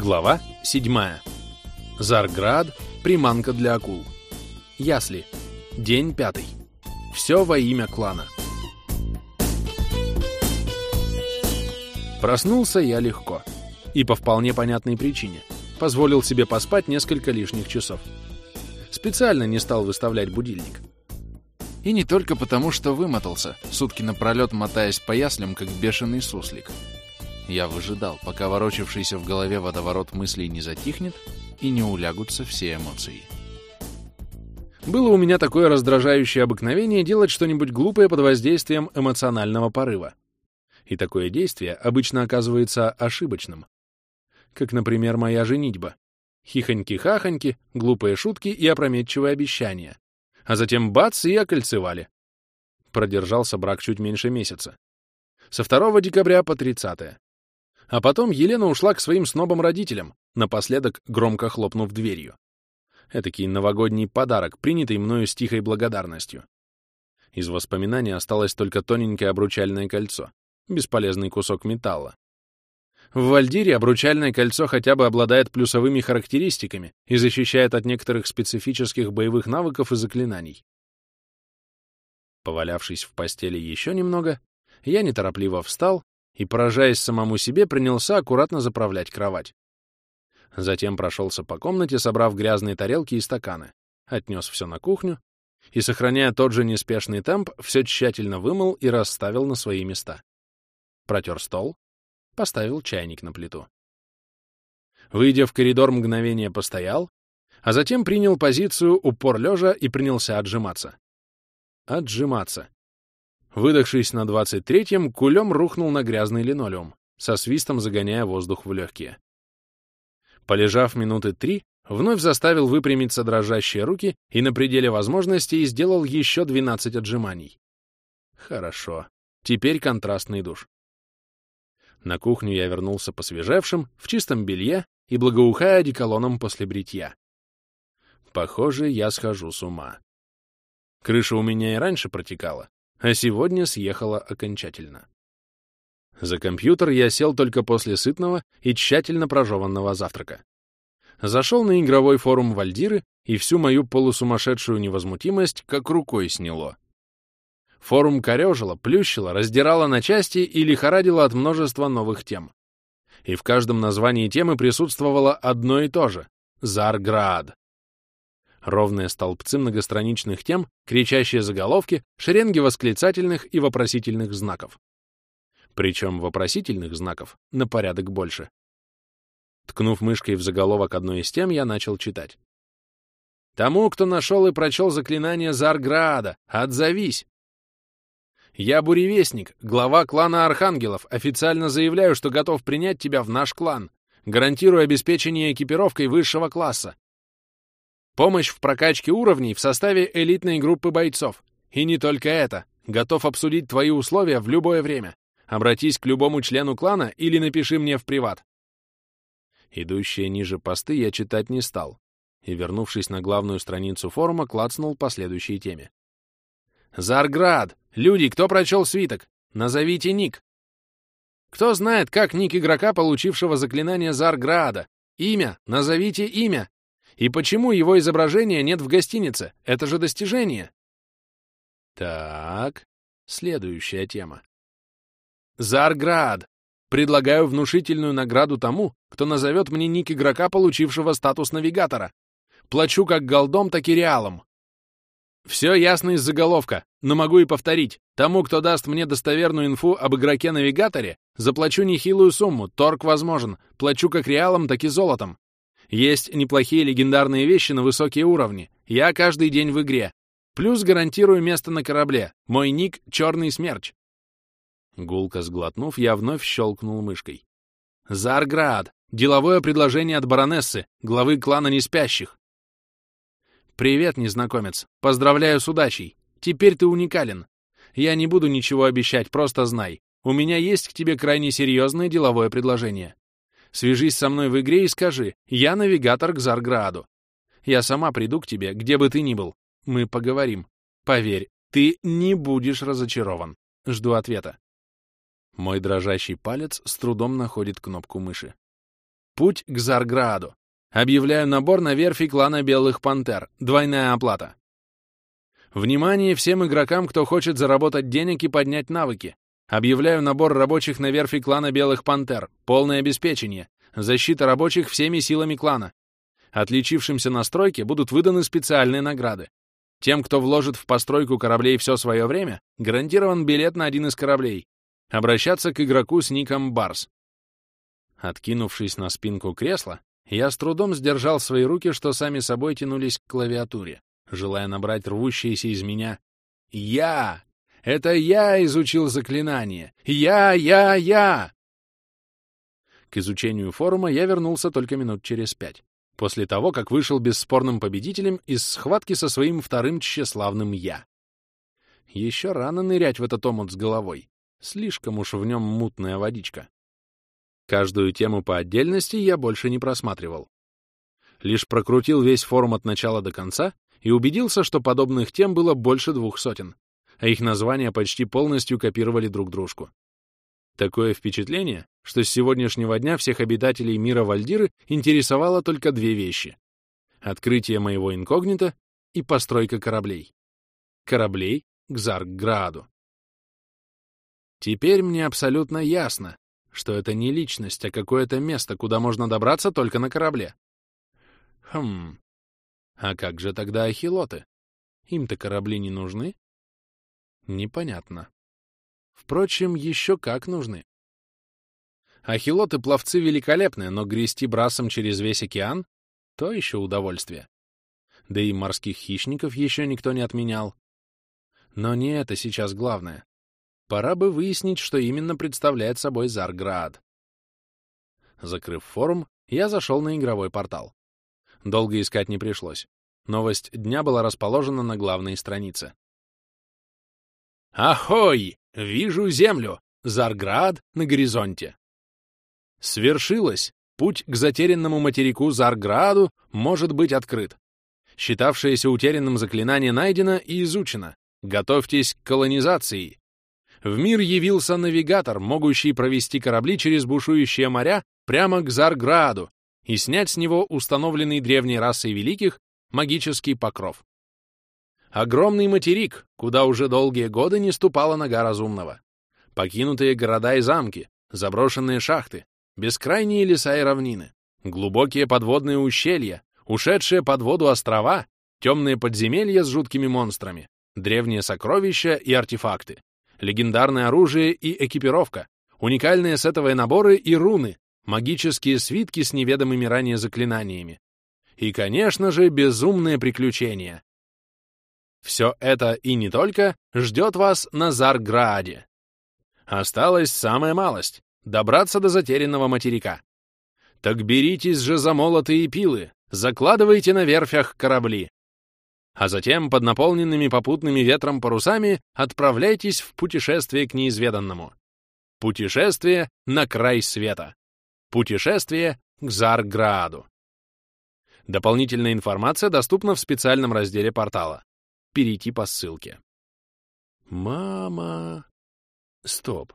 Глава 7. Зарград. Приманка для акул. Ясли. День пятый. Все во имя клана. Проснулся я легко. И по вполне понятной причине. Позволил себе поспать несколько лишних часов. Специально не стал выставлять будильник. И не только потому, что вымотался, сутки напролет мотаясь по яслям, как бешеный суслик. Я выжидал, пока ворочавшийся в голове водоворот мыслей не затихнет и не улягутся все эмоции. Было у меня такое раздражающее обыкновение делать что-нибудь глупое под воздействием эмоционального порыва. И такое действие обычно оказывается ошибочным. Как, например, моя женитьба. Хихоньки-хахоньки, глупые шутки и опрометчивые обещания. А затем бац и окольцевали. Продержался брак чуть меньше месяца. Со 2 декабря по 30. А потом Елена ушла к своим снобам-родителям, напоследок громко хлопнув дверью. Этакий новогодний подарок, принятый мною с тихой благодарностью. Из воспоминаний осталось только тоненькое обручальное кольцо, бесполезный кусок металла. В Вальдире обручальное кольцо хотя бы обладает плюсовыми характеристиками и защищает от некоторых специфических боевых навыков и заклинаний. Повалявшись в постели еще немного, я неторопливо встал и, поражаясь самому себе, принялся аккуратно заправлять кровать. Затем прошелся по комнате, собрав грязные тарелки и стаканы, отнес все на кухню и, сохраняя тот же неспешный темп, все тщательно вымыл и расставил на свои места. Протер стол, поставил чайник на плиту. Выйдя в коридор, мгновение постоял, а затем принял позицию упор лежа и принялся отжиматься. Отжиматься. Выдохшись на двадцать третьем, кулем рухнул на грязный линолеум, со свистом загоняя воздух в легкие. Полежав минуты три, вновь заставил выпрямиться дрожащие руки и на пределе возможностей сделал еще двенадцать отжиманий. Хорошо. Теперь контрастный душ. На кухню я вернулся посвежевшим, в чистом белье и благоухая одеколоном после бритья. Похоже, я схожу с ума. Крыша у меня и раньше протекала, а сегодня съехала окончательно. За компьютер я сел только после сытного и тщательно прожеванного завтрака. Зашел на игровой форум Вальдиры и всю мою полусумасшедшую невозмутимость как рукой сняло. Форум корёжило, плющило, раздирало на части и лихорадило от множества новых тем. И в каждом названии темы присутствовало одно и то же — Зарград. Ровные столбцы многостраничных тем, кричащие заголовки, шеренги восклицательных и вопросительных знаков. Причем вопросительных знаков на порядок больше. Ткнув мышкой в заголовок одной из тем, я начал читать. «Тому, кто нашел и прочел заклинание Зарграда, отзовись! Я Буревестник, глава клана Архангелов, официально заявляю, что готов принять тебя в наш клан. Гарантирую обеспечение экипировкой высшего класса. Помощь в прокачке уровней в составе элитной группы бойцов. И не только это. Готов обсудить твои условия в любое время. Обратись к любому члену клана или напиши мне в приват. Идущие ниже посты я читать не стал. И, вернувшись на главную страницу форума, клацнул по следующей теме. Зарград! Люди, кто прочел свиток? Назовите ник. Кто знает, как ник игрока, получившего заклинание Зарграда? Имя? Назовите имя. И почему его изображения нет в гостинице? Это же достижение. Так, следующая тема. Зарград! Предлагаю внушительную награду тому, кто назовет мне ник игрока, получившего статус навигатора. Плачу как голдом, так и реалом. Все ясно из заголовка, но могу и повторить. Тому, кто даст мне достоверную инфу об игроке-навигаторе, заплачу нехилую сумму, торг возможен, плачу как реалом, так и золотом. Есть неплохие легендарные вещи на высокие уровни. Я каждый день в игре. Плюс гарантирую место на корабле. Мой ник — Черный Смерч. Гулко сглотнув, я вновь щелкнул мышкой. Зарград! Деловое предложение от баронессы, главы клана Неспящих. «Привет, незнакомец. Поздравляю с удачей. Теперь ты уникален. Я не буду ничего обещать, просто знай. У меня есть к тебе крайне серьезное деловое предложение. Свяжись со мной в игре и скажи, я навигатор к Зарграду. Я сама приду к тебе, где бы ты ни был. Мы поговорим. Поверь, ты не будешь разочарован. Жду ответа. Мой дрожащий палец с трудом находит кнопку мыши. Путь к Зарграду. Объявляю набор на верфи клана Белых Пантер. Двойная оплата. Внимание всем игрокам, кто хочет заработать денег и поднять навыки. Объявляю набор рабочих на верфи клана Белых Пантер. Полное обеспечение. Защита рабочих всеми силами клана. Отличившимся на стройке будут выданы специальные награды. Тем, кто вложит в постройку кораблей все свое время, гарантирован билет на один из кораблей. Обращаться к игроку с ником Барс. Откинувшись на спинку кресла, я с трудом сдержал свои руки, что сами собой тянулись к клавиатуре желая набрать рвущиеся из меня «Я! Это я изучил заклинание! Я, я, я!» К изучению форума я вернулся только минут через пять, после того, как вышел бесспорным победителем из схватки со своим вторым тщеславным «я». Еще рано нырять в этот омут с головой. Слишком уж в нем мутная водичка. Каждую тему по отдельности я больше не просматривал. Лишь прокрутил весь форум от начала до конца и убедился, что подобных тем было больше двух сотен, а их названия почти полностью копировали друг дружку. Такое впечатление, что с сегодняшнего дня всех обитателей мира Вальдиры интересовало только две вещи — открытие моего инкогнито и постройка кораблей. Кораблей к Заркграду. Теперь мне абсолютно ясно, что это не личность, а какое-то место, куда можно добраться только на корабле. Хм, а как же тогда ахилоты? Им-то корабли не нужны? Непонятно. Впрочем, еще как нужны. Ахилоты-пловцы великолепны, но грести брасом через весь океан — то еще удовольствие. Да и морских хищников еще никто не отменял. Но не это сейчас главное. Пора бы выяснить, что именно представляет собой Зарград. Закрыв форум, я зашел на игровой портал. Долго искать не пришлось. Новость дня была расположена на главной странице. «Ахой! Вижу землю! Зарград на горизонте!» Свершилось! Путь к затерянному материку Зарграду может быть открыт. Считавшееся утерянным заклинание найдено и изучено. Готовьтесь к колонизации. В мир явился навигатор, могущий провести корабли через бушующие моря прямо к Зарграду, и снять с него установленный древней расой великих магический покров. Огромный материк, куда уже долгие годы не ступала нога разумного. Покинутые города и замки, заброшенные шахты, бескрайние леса и равнины, глубокие подводные ущелья, ушедшие под воду острова, темные подземелья с жуткими монстрами, древние сокровища и артефакты, легендарное оружие и экипировка, уникальные сетовые наборы и руны, магические свитки с неведомыми ранее заклинаниями. И, конечно же, безумные приключения. Все это и не только ждет вас на Зарграде. Осталась самая малость — добраться до затерянного материка. Так беритесь же за молоты и пилы, закладывайте на верфях корабли. А затем под наполненными попутными ветром парусами отправляйтесь в путешествие к неизведанному. Путешествие на край света. Путешествие к Зарграду. Дополнительная информация доступна в специальном разделе портала. Перейти по ссылке. Мама... Стоп.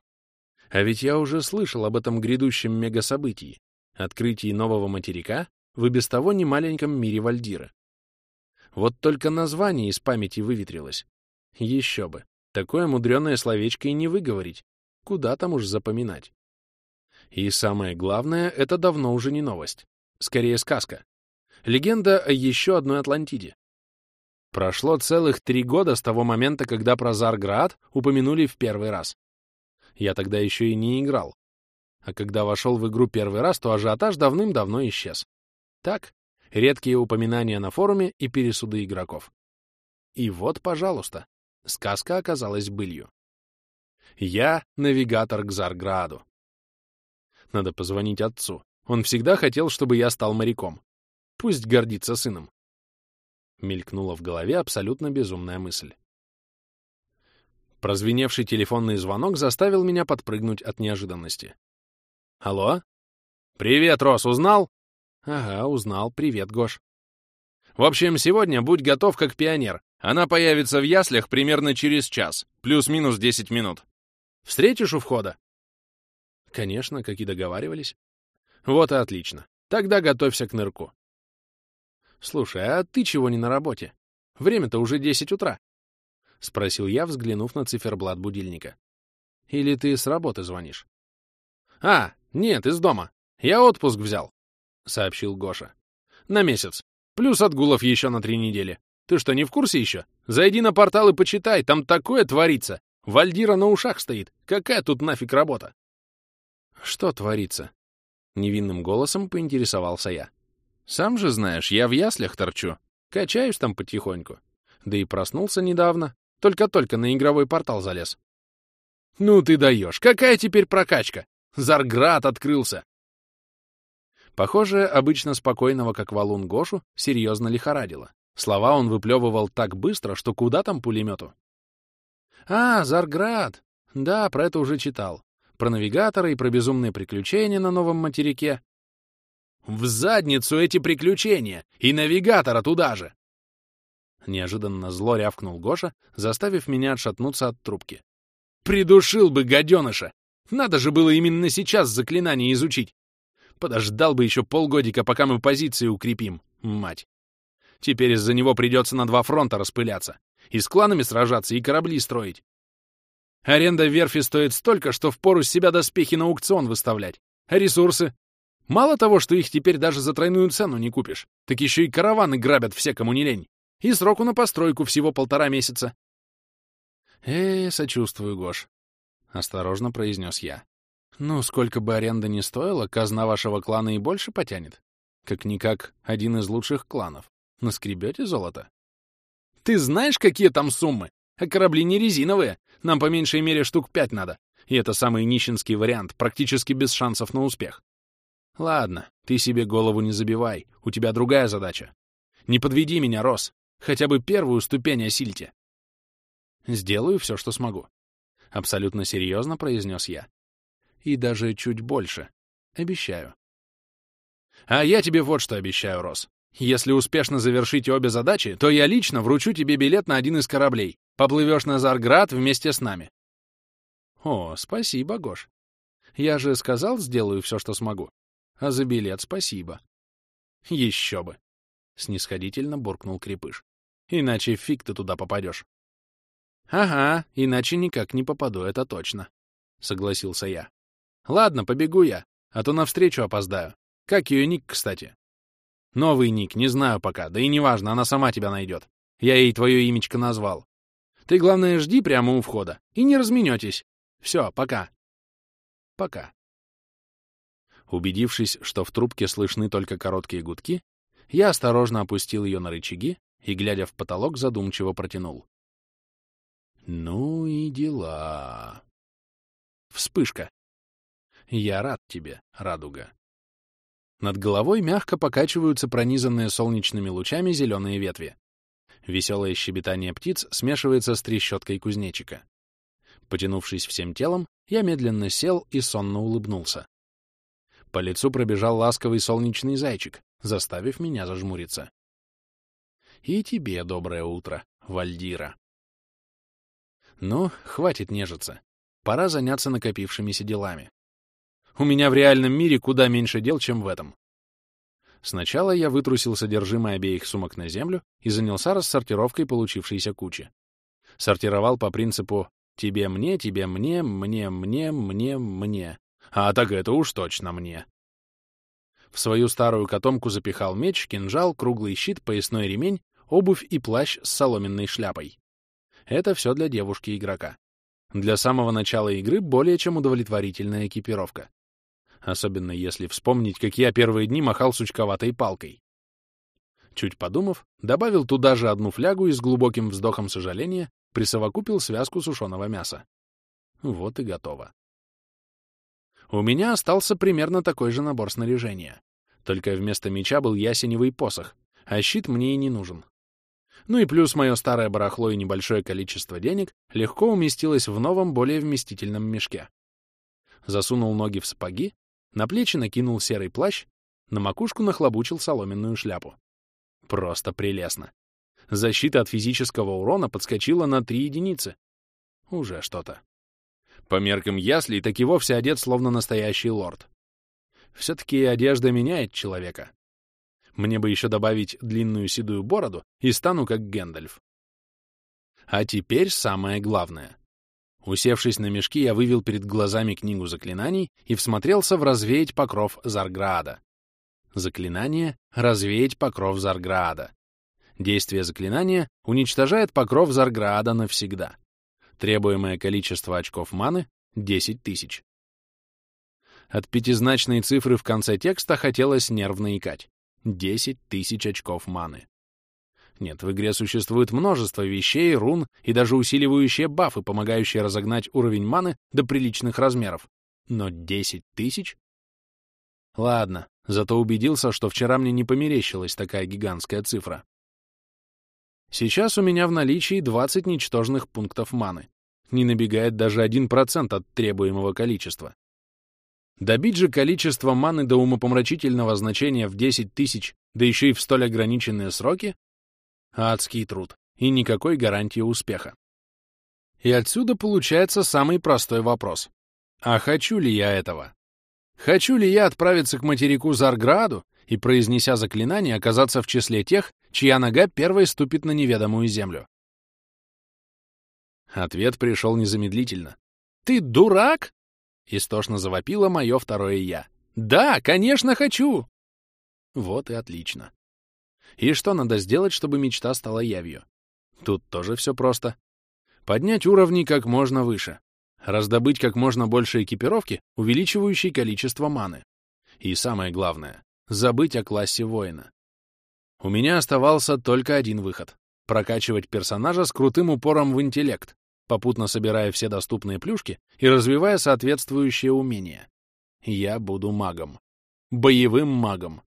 А ведь я уже слышал об этом грядущем мегасобытии — открытии нового материка в и без того немаленьком мире Вальдира. Вот только название из памяти выветрилось. Еще бы. Такое мудреное словечко и не выговорить. Куда там уж запоминать. И самое главное, это давно уже не новость. Скорее сказка. Легенда о еще одной Атлантиде. Прошло целых три года с того момента, когда про Зарград упомянули в первый раз. Я тогда еще и не играл. А когда вошел в игру первый раз, то ажиотаж давным-давно исчез. Так, редкие упоминания на форуме и пересуды игроков. И вот, пожалуйста, сказка оказалась былью. Я — навигатор к Зарграду. Надо позвонить отцу. Он всегда хотел, чтобы я стал моряком. Пусть гордится сыном. Мелькнула в голове абсолютно безумная мысль. Прозвеневший телефонный звонок заставил меня подпрыгнуть от неожиданности. «Алло? Привет, Рос, узнал?» «Ага, узнал. Привет, Гош». «В общем, сегодня будь готов как пионер. Она появится в яслях примерно через час, плюс-минус 10 минут. Встретишь у входа?» Конечно, как и договаривались. Вот и отлично. Тогда готовься к нырку. Слушай, а ты чего не на работе? Время-то уже 10 утра. — спросил я, взглянув на циферблат будильника. «Или ты с работы звонишь?» «А, нет, из дома. Я отпуск взял», — сообщил Гоша. «На месяц. Плюс отгулов еще на три недели. Ты что, не в курсе еще? Зайди на портал и почитай, там такое творится. Вальдира на ушах стоит. Какая тут нафиг работа?» «Что творится?» — невинным голосом поинтересовался я. «Сам же знаешь, я в яслях торчу. Качаюсь там потихоньку. Да и проснулся недавно. Только-только на игровой портал залез. «Ну ты даешь! Какая теперь прокачка? Зарград открылся!» Похоже, обычно спокойного, как валун Гошу, серьезно лихорадило. Слова он выплевывал так быстро, что куда там пулемету? «А, Зарград! Да, про это уже читал. Про навигатора и про безумные приключения на новом материке». «В задницу эти приключения! И навигатора туда же!» Неожиданно зло рявкнул Гоша, заставив меня отшатнуться от трубки. «Придушил бы, гаденыша! Надо же было именно сейчас заклинание изучить! Подождал бы еще полгодика, пока мы позиции укрепим, мать! Теперь из-за него придется на два фронта распыляться, и с кланами сражаться, и корабли строить. Аренда верфи стоит столько, что впору с себя доспехи на аукцион выставлять. Ресурсы? Мало того, что их теперь даже за тройную цену не купишь, так еще и караваны грабят все, кому не лень. И сроку на постройку всего полтора месяца. «Э, сочувствую, Гош», — осторожно произнес я. «Ну, сколько бы аренда ни стоила, казна вашего клана и больше потянет. Как-никак один из лучших кланов. Наскребете золото?» «Ты знаешь, какие там суммы? А корабли не резиновые. Нам по меньшей мере штук пять надо. И это самый нищенский вариант, практически без шансов на успех. Ладно, ты себе голову не забивай, у тебя другая задача. Не подведи меня, Рос. Хотя бы первую ступень осильте. Сделаю все, что смогу. Абсолютно серьезно произнес я. И даже чуть больше. Обещаю. А я тебе вот что обещаю, Рос. Если успешно завершите обе задачи, то я лично вручу тебе билет на один из кораблей. Поплывешь на Зарград вместе с нами. О, спасибо, Гош. Я же сказал, сделаю все, что смогу. А за билет спасибо. Еще бы. Снисходительно буркнул Крепыш. Иначе фиг ты туда попадешь. Ага, иначе никак не попаду, это точно. Согласился я. Ладно, побегу я, а то навстречу опоздаю. Как ее ник, кстати? Новый ник, не знаю пока, да и неважно, она сама тебя найдет. Я ей твое имечко назвал. Ты, главное, жди прямо у входа и не разменетесь. Все, пока. Пока. Убедившись, что в трубке слышны только короткие гудки, я осторожно опустил ее на рычаги и, глядя в потолок, задумчиво протянул. Ну и дела. Вспышка. Я рад тебе, радуга. Над головой мягко покачиваются пронизанные солнечными лучами зеленые ветви. Веселое щебетание птиц смешивается с трещоткой кузнечика. Потянувшись всем телом, я медленно сел и сонно улыбнулся. По лицу пробежал ласковый солнечный зайчик, заставив меня зажмуриться. И тебе доброе утро, Вальдира. Ну, хватит нежиться. Пора заняться накопившимися делами. У меня в реальном мире куда меньше дел, чем в этом. Сначала я вытрусил содержимое обеих сумок на землю и занялся рассортировкой получившейся кучи. Сортировал по принципу «тебе мне, тебе мне, мне, мне, мне, мне». А так это уж точно мне. В свою старую котомку запихал меч, кинжал, круглый щит, поясной ремень, обувь и плащ с соломенной шляпой. Это все для девушки-игрока. Для самого начала игры более чем удовлетворительная экипировка. Особенно если вспомнить, как я первые дни махал сучковатой палкой. Чуть подумав, добавил туда же одну флягу и с глубоким вздохом сожаления присовокупил связку сушеного мяса. Вот и готово. У меня остался примерно такой же набор снаряжения. Только вместо меча был ясеневый посох, а щит мне и не нужен. Ну и плюс мое старое барахло и небольшое количество денег легко уместилось в новом, более вместительном мешке. Засунул ноги в сапоги, на плечи накинул серый плащ, на макушку нахлобучил соломенную шляпу. Просто прелестно. Защита от физического урона подскочила на три единицы. Уже что-то. По меркам яслей, так и вовсе одет словно настоящий лорд. Все-таки одежда меняет человека. Мне бы еще добавить длинную седую бороду и стану как Гэндальф. А теперь самое главное. Усевшись на мешки, я вывел перед глазами книгу заклинаний и всмотрелся в развеять покров Зарграда. Заклинание «Развеять покров Зарграда». Действие заклинания уничтожает покров Зарграда навсегда. Требуемое количество очков маны — 10 тысяч. От пятизначной цифры в конце текста хотелось нервно икать. 10 тысяч очков маны. Нет, в игре существует множество вещей, рун и даже усиливающие бафы, помогающие разогнать уровень маны до приличных размеров. Но 10 тысяч? Ладно, зато убедился, что вчера мне не померещилась такая гигантская цифра. Сейчас у меня в наличии 20 ничтожных пунктов маны. Не набегает даже 1% от требуемого количества. Добить же количество маны до умопомрачительного значения в 10 тысяч, да еще и в столь ограниченные сроки — адский труд и никакой гарантии успеха. И отсюда получается самый простой вопрос. А хочу ли я этого? Хочу ли я отправиться к материку Зарграду и, произнеся заклинание, оказаться в числе тех, чья нога первой ступит на неведомую землю? Ответ пришел незамедлительно. «Ты дурак?» Истошно завопило мое второе «я». «Да, конечно, хочу!» Вот и отлично. И что надо сделать, чтобы мечта стала явью? Тут тоже все просто. Поднять уровни как можно выше. Раздобыть как можно больше экипировки, увеличивающей количество маны. И самое главное — забыть о классе воина. У меня оставался только один выход — прокачивать персонажа с крутым упором в интеллект, попутно собирая все доступные плюшки и развивая соответствующие умения. Я буду магом. Боевым магом.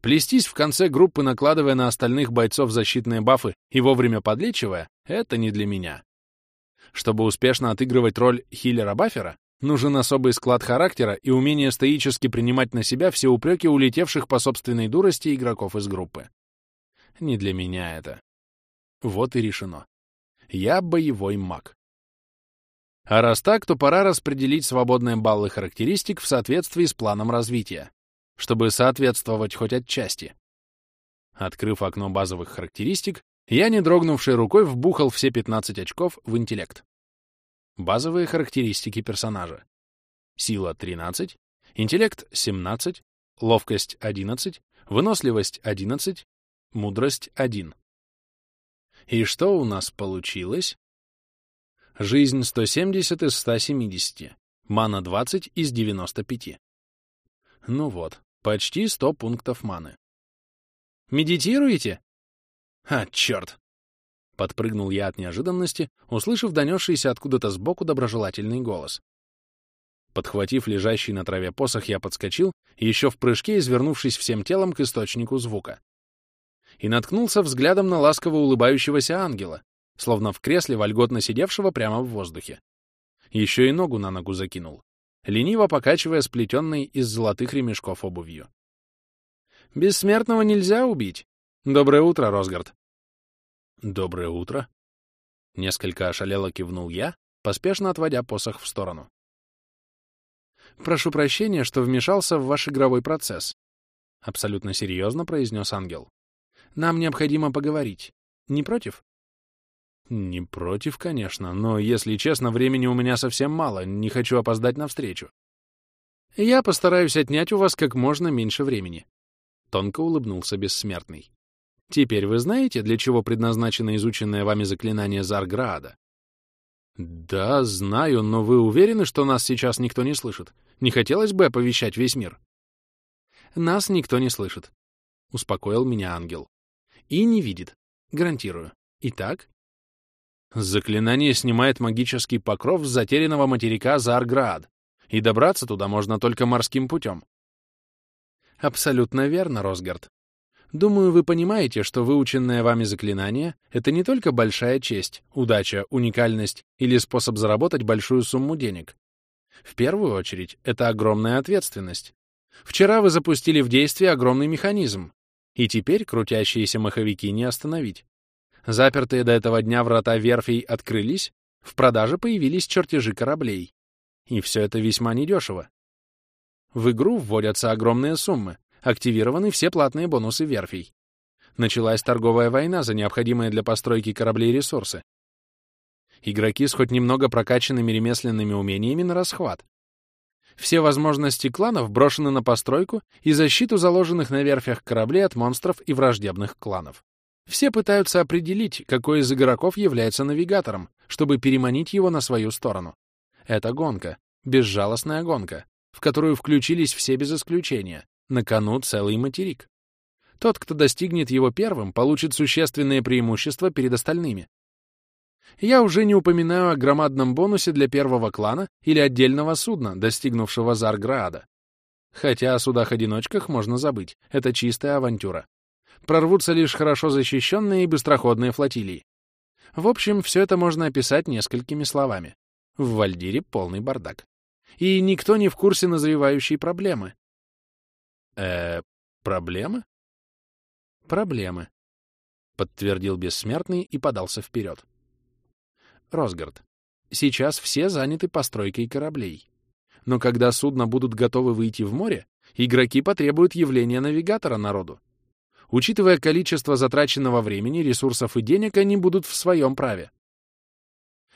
Плестись в конце группы, накладывая на остальных бойцов защитные бафы и вовремя подлечивая, это не для меня. Чтобы успешно отыгрывать роль хиллера-бафера, нужен особый склад характера и умение стоически принимать на себя все упреки улетевших по собственной дурости игроков из группы. Не для меня это. Вот и решено. Я боевой маг. А раз так, то пора распределить свободные баллы характеристик в соответствии с планом развития, чтобы соответствовать хоть отчасти. Открыв окно базовых характеристик, я, не дрогнувшей рукой, вбухал все 15 очков в интеллект. Базовые характеристики персонажа. Сила — 13, интеллект — 17, ловкость — 11, выносливость — 11, мудрость — 1. И что у нас получилось? Жизнь 170 из 170, мана 20 из 95. Ну вот, почти 100 пунктов маны. Медитируете? А, черт! Подпрыгнул я от неожиданности, услышав донесшийся откуда-то сбоку доброжелательный голос. Подхватив лежащий на траве посох, я подскочил, еще в прыжке извернувшись всем телом к источнику звука и наткнулся взглядом на ласково улыбающегося ангела, словно в кресле вольготно сидевшего прямо в воздухе. Еще и ногу на ногу закинул, лениво покачивая сплетенной из золотых ремешков обувью. «Бессмертного нельзя убить. Доброе утро, Росгард». «Доброе утро». Несколько ошалело кивнул я, поспешно отводя посох в сторону. «Прошу прощения, что вмешался в ваш игровой процесс», — абсолютно серьезно произнес ангел. Нам необходимо поговорить. Не против? Не против, конечно, но, если честно, времени у меня совсем мало, не хочу опоздать на встречу. Я постараюсь отнять у вас как можно меньше времени. Тонко улыбнулся бессмертный. Теперь вы знаете, для чего предназначено изученное вами заклинание Зарграда? Да, знаю, но вы уверены, что нас сейчас никто не слышит? Не хотелось бы оповещать весь мир? Нас никто не слышит, — успокоил меня ангел. И не видит. Гарантирую. Итак? Заклинание снимает магический покров с затерянного материка Зарград, и добраться туда можно только морским путем. Абсолютно верно, Росгард. Думаю, вы понимаете, что выученное вами заклинание — это не только большая честь, удача, уникальность или способ заработать большую сумму денег. В первую очередь, это огромная ответственность. Вчера вы запустили в действие огромный механизм, и теперь крутящиеся маховики не остановить. Запертые до этого дня врата верфей открылись, в продаже появились чертежи кораблей. И все это весьма недешево. В игру вводятся огромные суммы, активированы все платные бонусы верфей. Началась торговая война за необходимые для постройки кораблей ресурсы. Игроки с хоть немного прокачанными ремесленными умениями на расхват. Все возможности кланов брошены на постройку и защиту заложенных на верфях кораблей от монстров и враждебных кланов. Все пытаются определить, какой из игроков является навигатором, чтобы переманить его на свою сторону. Это гонка, безжалостная гонка, в которую включились все без исключения, на кону целый материк. Тот, кто достигнет его первым, получит существенное преимущество перед остальными. Я уже не упоминаю о громадном бонусе для первого клана или отдельного судна, достигнувшего Зарграда. Хотя о судах-одиночках можно забыть, это чистая авантюра. Прорвутся лишь хорошо защищенные и быстроходные флотилии. В общем, все это можно описать несколькими словами. В Вальдире полный бардак. И никто не в курсе назревающей проблемы. Э проблемы? Проблемы, — подтвердил Бессмертный и подался вперед. Росгард, сейчас все заняты постройкой кораблей. Но когда судна будут готовы выйти в море, игроки потребуют явления навигатора народу. Учитывая количество затраченного времени, ресурсов и денег, они будут в своем праве.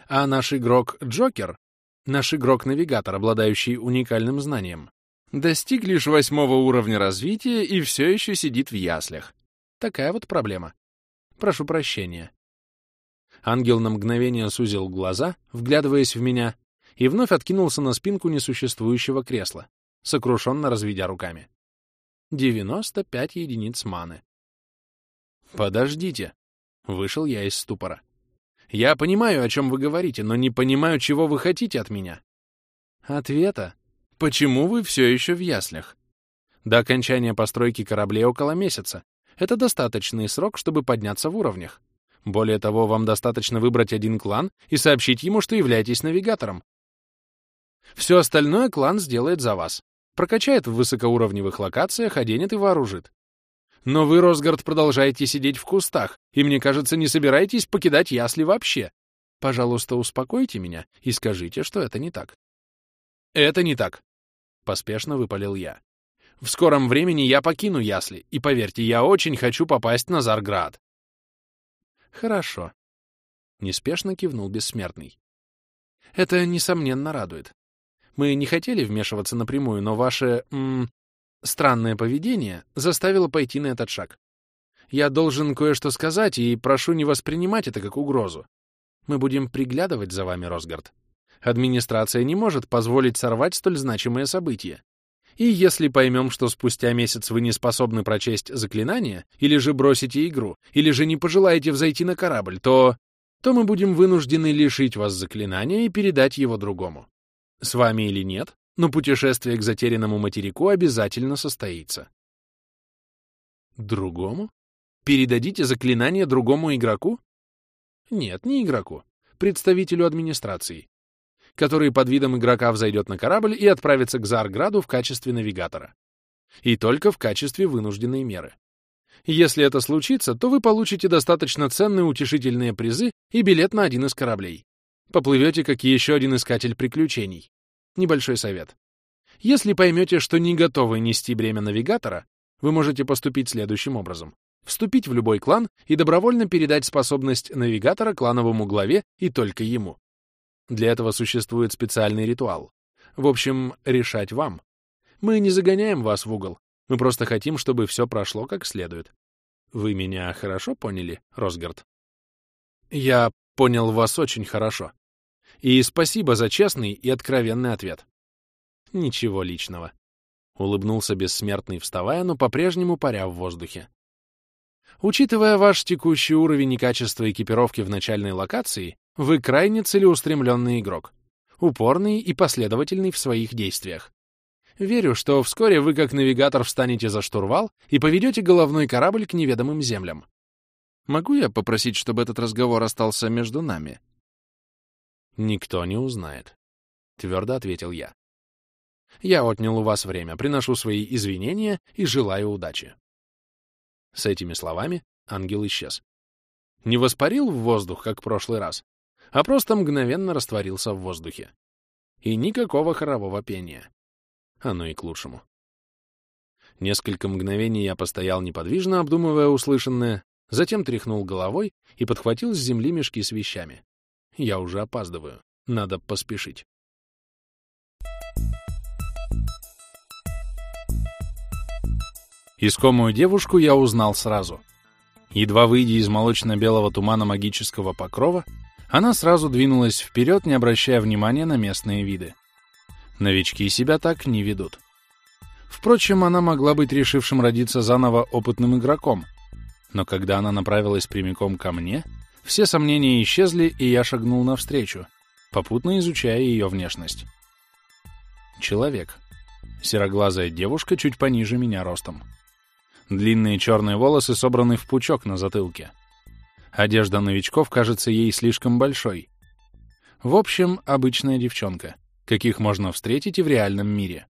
А наш игрок Джокер, наш игрок-навигатор, обладающий уникальным знанием, достиг лишь восьмого уровня развития и все еще сидит в яслях. Такая вот проблема. Прошу прощения. Ангел на мгновение сузил глаза, вглядываясь в меня, и вновь откинулся на спинку несуществующего кресла, сокрушенно разведя руками. 95 единиц маны. «Подождите!» — вышел я из ступора. «Я понимаю, о чем вы говорите, но не понимаю, чего вы хотите от меня». Ответа. Почему вы все еще в яслях? До окончания постройки кораблей около месяца. Это достаточный срок, чтобы подняться в уровнях. Более того, вам достаточно выбрать один клан и сообщить ему, что являетесь навигатором. Все остальное клан сделает за вас. Прокачает в высокоуровневых локациях, оденет и вооружит. Но вы, Росгард, продолжаете сидеть в кустах, и, мне кажется, не собираетесь покидать ясли вообще. Пожалуйста, успокойте меня и скажите, что это не так. Это не так, — поспешно выпалил я. В скором времени я покину ясли, и, поверьте, я очень хочу попасть на Зарград. Хорошо. Неспешно кивнул бессмертный. Это, несомненно, радует. Мы не хотели вмешиваться напрямую, но ваше... М Странное поведение заставило пойти на этот шаг. Я должен кое-что сказать, и прошу не воспринимать это как угрозу. Мы будем приглядывать за вами, Росгард. Администрация не может позволить сорвать столь значимое событие. И если поймем, что спустя месяц вы не способны прочесть заклинание, или же бросите игру, или же не пожелаете взойти на корабль, то... то мы будем вынуждены лишить вас заклинания и передать его другому. С вами или нет, но путешествие к затерянному материку обязательно состоится. Другому? Передадите заклинание другому игроку? Нет, не игроку. Представителю администрации, который под видом игрока взойдет на корабль и отправится к Зарграду в качестве навигатора. И только в качестве вынужденной меры. Если это случится, то вы получите достаточно ценные утешительные призы и билет на один из кораблей. Поплывете, как еще один искатель приключений. Небольшой совет. Если поймете, что не готовы нести бремя навигатора, вы можете поступить следующим образом. Вступить в любой клан и добровольно передать способность навигатора клановому главе и только ему. Для этого существует специальный ритуал. В общем, решать вам. Мы не загоняем вас в угол. Мы просто хотим, чтобы все прошло как следует. Вы меня хорошо поняли, Росгард? Я понял вас очень хорошо. И спасибо за честный и откровенный ответ. Ничего личного. Улыбнулся бессмертный, вставая, но по-прежнему паря в воздухе. Учитывая ваш текущий уровень и качество экипировки в начальной локации, вы крайне целеустремленный игрок, упорный и последовательный в своих действиях. Верю, что вскоре вы как навигатор встанете за штурвал и поведете головной корабль к неведомым землям. Могу я попросить, чтобы этот разговор остался между нами? «Никто не узнает», — твердо ответил я. «Я отнял у вас время, приношу свои извинения и желаю удачи». С этими словами ангел исчез. Не воспарил в воздух, как в прошлый раз, а просто мгновенно растворился в воздухе. И никакого хорового пения. Оно и к лучшему. Несколько мгновений я постоял неподвижно, обдумывая услышанное, затем тряхнул головой и подхватил с земли мешки с вещами. Я уже опаздываю. Надо поспешить. Искомую девушку я узнал сразу. Едва выйдя из молочно-белого тумана магического покрова, она сразу двинулась вперед, не обращая внимания на местные виды. Новички себя так не ведут. Впрочем, она могла быть решившим родиться заново опытным игроком, но когда она направилась прямиком ко мне, все сомнения исчезли, и я шагнул навстречу, попутно изучая ее внешность. Человек. Сероглазая девушка чуть пониже меня ростом. Длинные черные волосы собраны в пучок на затылке. Одежда новичков кажется ей слишком большой. В общем, обычная девчонка, каких можно встретить и в реальном мире.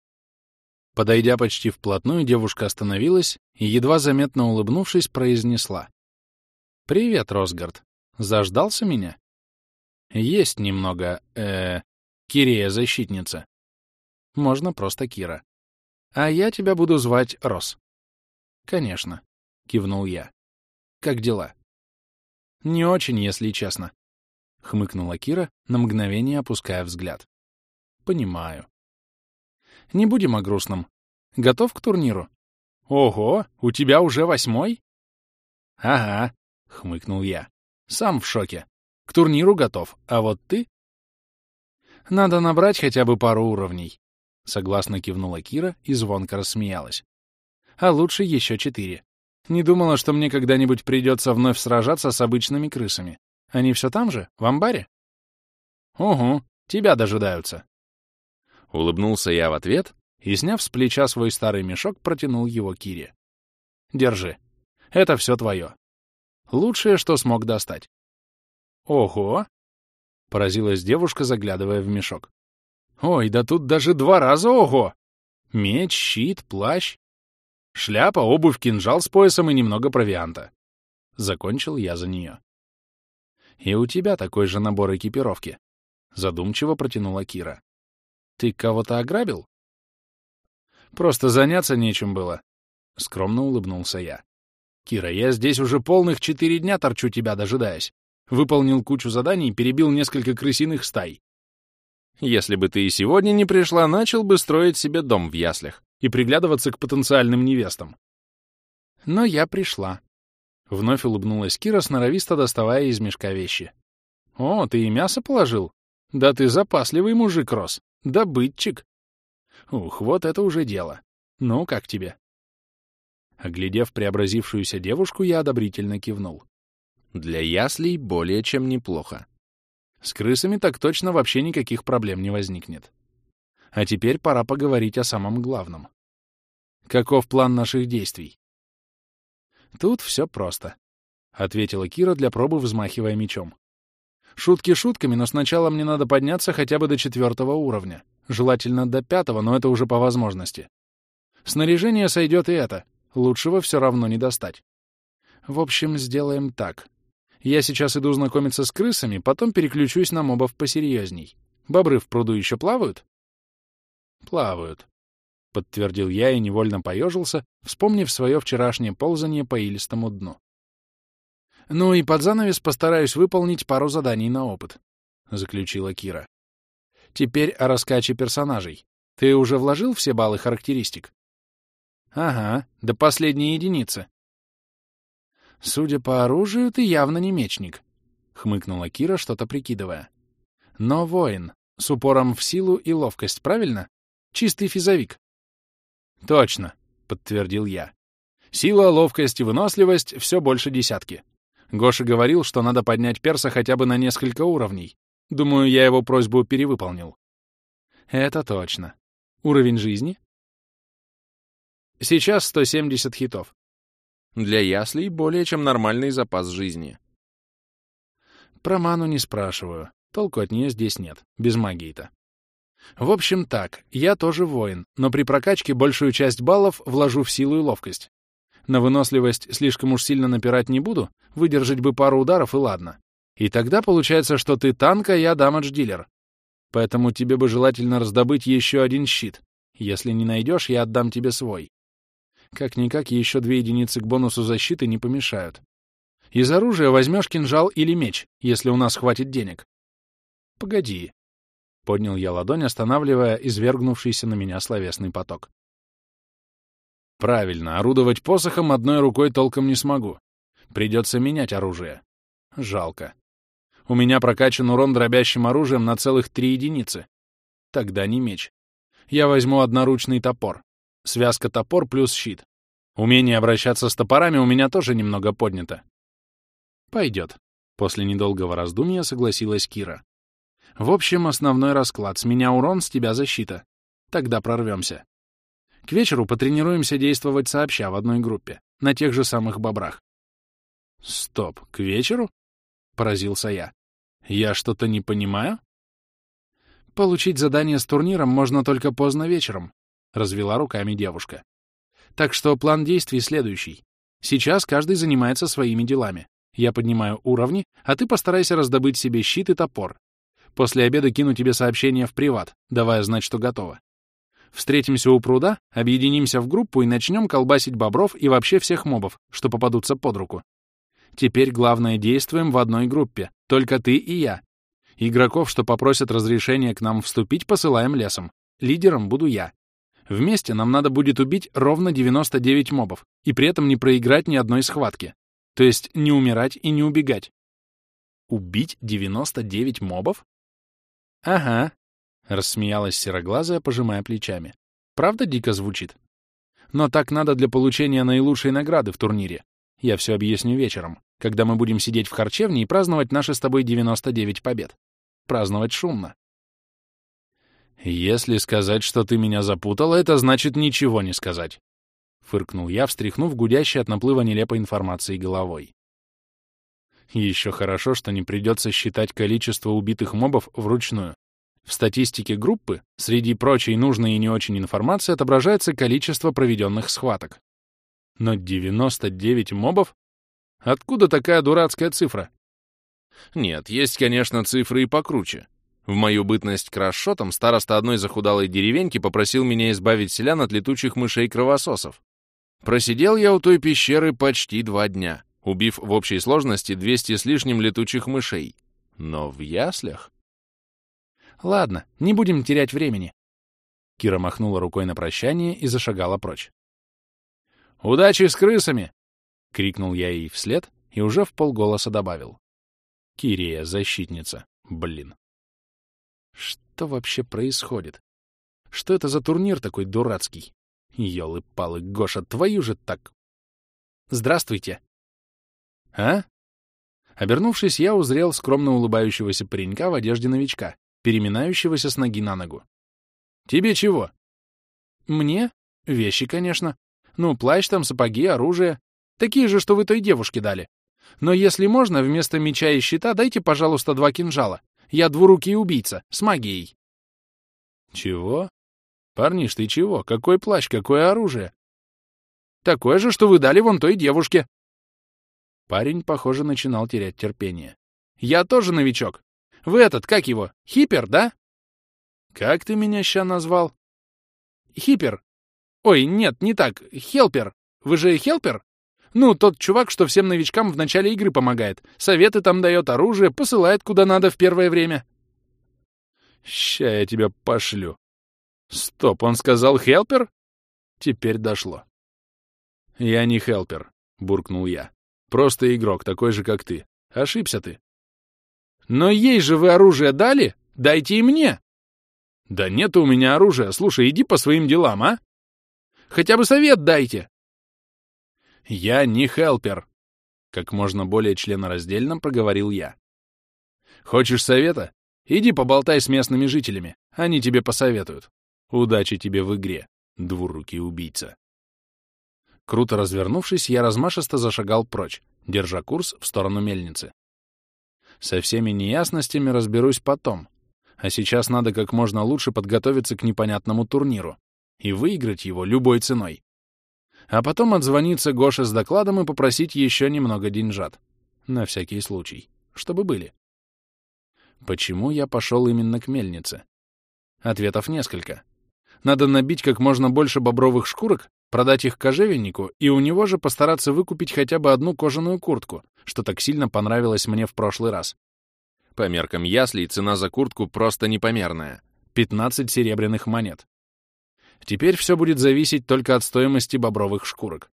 Подойдя почти вплотную, девушка остановилась и, едва заметно улыбнувшись, произнесла. «Привет, Росгард. Заждался меня?» «Есть немного, э, Кирея-защитница. Можно просто Кира. А я тебя буду звать Рос». «Конечно», — кивнул я. «Как дела?» «Не очень, если честно», — хмыкнула Кира, на мгновение опуская взгляд. «Понимаю». «Не будем о грустном. Готов к турниру?» «Ого, у тебя уже восьмой?» «Ага», — хмыкнул я. «Сам в шоке. К турниру готов, а вот ты?» «Надо набрать хотя бы пару уровней», — согласно кивнула Кира и звонко рассмеялась а лучше еще четыре. Не думала, что мне когда-нибудь придется вновь сражаться с обычными крысами. Они все там же, в амбаре? Угу, тебя дожидаются. Улыбнулся я в ответ и, сняв с плеча свой старый мешок, протянул его Кире. Держи. Это все твое. Лучшее, что смог достать. Ого! Поразилась девушка, заглядывая в мешок. Ой, да тут даже два раза ого! Меч, щит, плащ. Шляпа, обувь, кинжал с поясом и немного провианта. Закончил я за нее. И у тебя такой же набор экипировки. Задумчиво протянула Кира. Ты кого-то ограбил? Просто заняться нечем было. Скромно улыбнулся я. Кира, я здесь уже полных четыре дня торчу тебя, дожидаясь. Выполнил кучу заданий перебил несколько крысиных стай. Если бы ты и сегодня не пришла, начал бы строить себе дом в яслях и приглядываться к потенциальным невестам. Но я пришла. Вновь улыбнулась Кира, сноровисто доставая из мешка вещи. «О, ты и мясо положил? Да ты запасливый мужик, Рос. Добытчик!» «Ух, вот это уже дело. Ну, как тебе?» Оглядев преобразившуюся девушку, я одобрительно кивнул. Для яслей более чем неплохо. С крысами так точно вообще никаких проблем не возникнет. А теперь пора поговорить о самом главном. Каков план наших действий? Тут все просто, — ответила Кира для пробы, взмахивая мечом. Шутки шутками, но сначала мне надо подняться хотя бы до четвертого уровня. Желательно до пятого, но это уже по возможности. Снаряжение сойдет и это. Лучшего все равно не достать. В общем, сделаем так. Я сейчас иду знакомиться с крысами, потом переключусь на мобов посерьезней. Бобры в пруду еще плавают? Плавают. — подтвердил я и невольно поежился, вспомнив свое вчерашнее ползание по илистому дну. «Ну и под занавес постараюсь выполнить пару заданий на опыт», — заключила Кира. «Теперь о раскаче персонажей. Ты уже вложил все баллы характеристик?» «Ага, до последней единицы». «Судя по оружию, ты явно не мечник», — хмыкнула Кира, что-то прикидывая. «Но воин, с упором в силу и ловкость, правильно? Чистый физовик». «Точно», — подтвердил я. «Сила, ловкость и выносливость — все больше десятки. Гоша говорил, что надо поднять перса хотя бы на несколько уровней. Думаю, я его просьбу перевыполнил». «Это точно. Уровень жизни?» «Сейчас 170 хитов. Для яслей более чем нормальный запас жизни». Про ману не спрашиваю. Толку от нее здесь нет, без магии-то. В общем так, я тоже воин, но при прокачке большую часть баллов вложу в силу и ловкость. На выносливость слишком уж сильно напирать не буду, выдержать бы пару ударов и ладно. И тогда получается, что ты танк, а я дамадж-дилер. Поэтому тебе бы желательно раздобыть еще один щит. Если не найдешь, я отдам тебе свой. Как-никак еще две единицы к бонусу защиты не помешают. Из оружия возьмешь кинжал или меч, если у нас хватит денег. Погоди. Поднял я ладонь, останавливая извергнувшийся на меня словесный поток. Правильно, орудовать посохом одной рукой толком не смогу. Придется менять оружие. Жалко. У меня прокачан урон дробящим оружием на целых три единицы. Тогда не меч. Я возьму одноручный топор. Связка топор плюс щит. Умение обращаться с топорами у меня тоже немного поднято. Пойдет. После недолгого раздумья согласилась Кира. В общем, основной расклад. С меня урон, с тебя защита. Тогда прорвемся. К вечеру потренируемся действовать сообща в одной группе, на тех же самых бобрах. Стоп, к вечеру? Поразился я. Я что-то не понимаю? Получить задание с турниром можно только поздно вечером, развела руками девушка. Так что план действий следующий. Сейчас каждый занимается своими делами. Я поднимаю уровни, а ты постарайся раздобыть себе щит и топор. После обеда кину тебе сообщение в приват, давая знать, что готово. Встретимся у пруда, объединимся в группу и начнем колбасить бобров и вообще всех мобов, что попадутся под руку. Теперь главное действуем в одной группе, только ты и я. Игроков, что попросят разрешения к нам вступить, посылаем лесом. Лидером буду я. Вместе нам надо будет убить ровно 99 мобов, и при этом не проиграть ни одной схватки. То есть не умирать и не убегать. Убить 99 мобов? Ага, рассмеялась сероглазая, пожимая плечами. Правда дико звучит? Но так надо для получения наилучшей награды в турнире. Я все объясню вечером, когда мы будем сидеть в харчевне и праздновать наши с тобой 99 побед. Праздновать шумно. «Если сказать, что ты меня запутала, это значит ничего не сказать», — фыркнул я, встряхнув гудящей от наплыва нелепой информации головой. Еще хорошо, что не придется считать количество убитых мобов вручную. В статистике группы среди прочей нужной и не очень информации отображается количество проведенных схваток. Но 99 мобов? Откуда такая дурацкая цифра? Нет, есть, конечно, цифры и покруче. В мою бытность крашшотом староста одной захудалой деревеньки попросил меня избавить селян от летучих мышей-кровососов. Просидел я у той пещеры почти два дня, убив в общей сложности 200 с лишним летучих мышей. Но в яслях... Ладно, не будем терять времени. Кира махнула рукой на прощание и зашагала прочь. «Удачи с крысами!» — крикнул я ей вслед и уже в полголоса добавил. «Кирия, защитница, блин!» Что вообще происходит? Что это за турнир такой дурацкий? Ёлы-палы, Гоша, твою же так! Здравствуйте! А? Обернувшись, я узрел скромно улыбающегося паренька в одежде новичка, переминающегося с ноги на ногу. «Тебе чего?» «Мне? Вещи, конечно. Ну, плащ там, сапоги, оружие. Такие же, что вы той девушке дали. Но если можно, вместо меча и щита дайте, пожалуйста, два кинжала. Я двурукий убийца, с магией. Чего? Парниш, ты чего? Какой плащ, какое оружие? Такое же, что вы дали вон той девушке. Парень, похоже, начинал терять терпение. Я тоже новичок. Вы этот, как его, хипер, да? Как ты меня ща назвал? Хипер. Ой, нет, не так. Хелпер. Вы же хелпер? Ну, тот чувак, что всем новичкам в начале игры помогает. Советы там дает, оружие, посылает куда надо в первое время. Ща я тебя пошлю. Стоп, он сказал хелпер? Теперь дошло. Я не хелпер, буркнул я. Просто игрок, такой же, как ты. Ошибся ты. Но ей же вы оружие дали? Дайте и мне. Да нет у меня оружия. Слушай, иди по своим делам, а? Хотя бы совет дайте!» «Я не хелпер», — как можно более членораздельно проговорил я. «Хочешь совета? Иди поболтай с местными жителями, они тебе посоветуют. Удачи тебе в игре, двурукий убийца». Круто развернувшись, я размашисто зашагал прочь, держа курс в сторону мельницы. Со всеми неясностями разберусь потом, а сейчас надо как можно лучше подготовиться к непонятному турниру и выиграть его любой ценой. А потом отзвониться Гоше с докладом и попросить еще немного деньжат. На всякий случай. Чтобы были. Почему я пошел именно к мельнице? Ответов несколько. Надо набить как можно больше бобровых шкурок, продать их кожевеннику и у него же постараться выкупить хотя бы одну кожаную куртку, что так сильно понравилось мне в прошлый раз. По меркам яслей цена за куртку просто непомерная — 15 серебряных монет. Теперь все будет зависеть только от стоимости бобровых шкурок.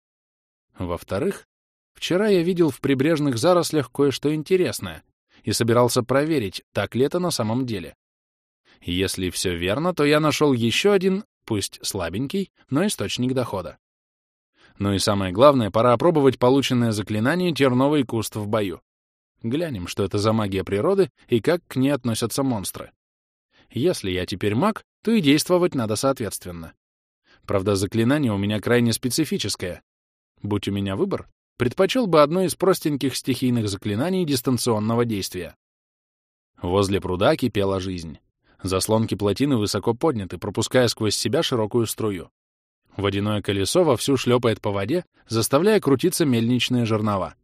Во-вторых, вчера я видел в прибрежных зарослях кое-что интересное и собирался проверить, так ли это на самом деле. Если все верно, то я нашел еще один, пусть слабенький, но источник дохода. Ну и самое главное, пора опробовать полученное заклинание «Терновый куст в бою». Глянем, что это за магия природы и как к ней относятся монстры. Если я теперь маг, то и действовать надо соответственно. Правда, заклинание у меня крайне специфическое. Будь у меня выбор, предпочел бы одно из простеньких стихийных заклинаний дистанционного действия. Возле пруда кипела жизнь. Заслонки плотины высоко подняты, пропуская сквозь себя широкую струю. Водяное колесо вовсю шлепает по воде, заставляя крутиться мельничные жернова.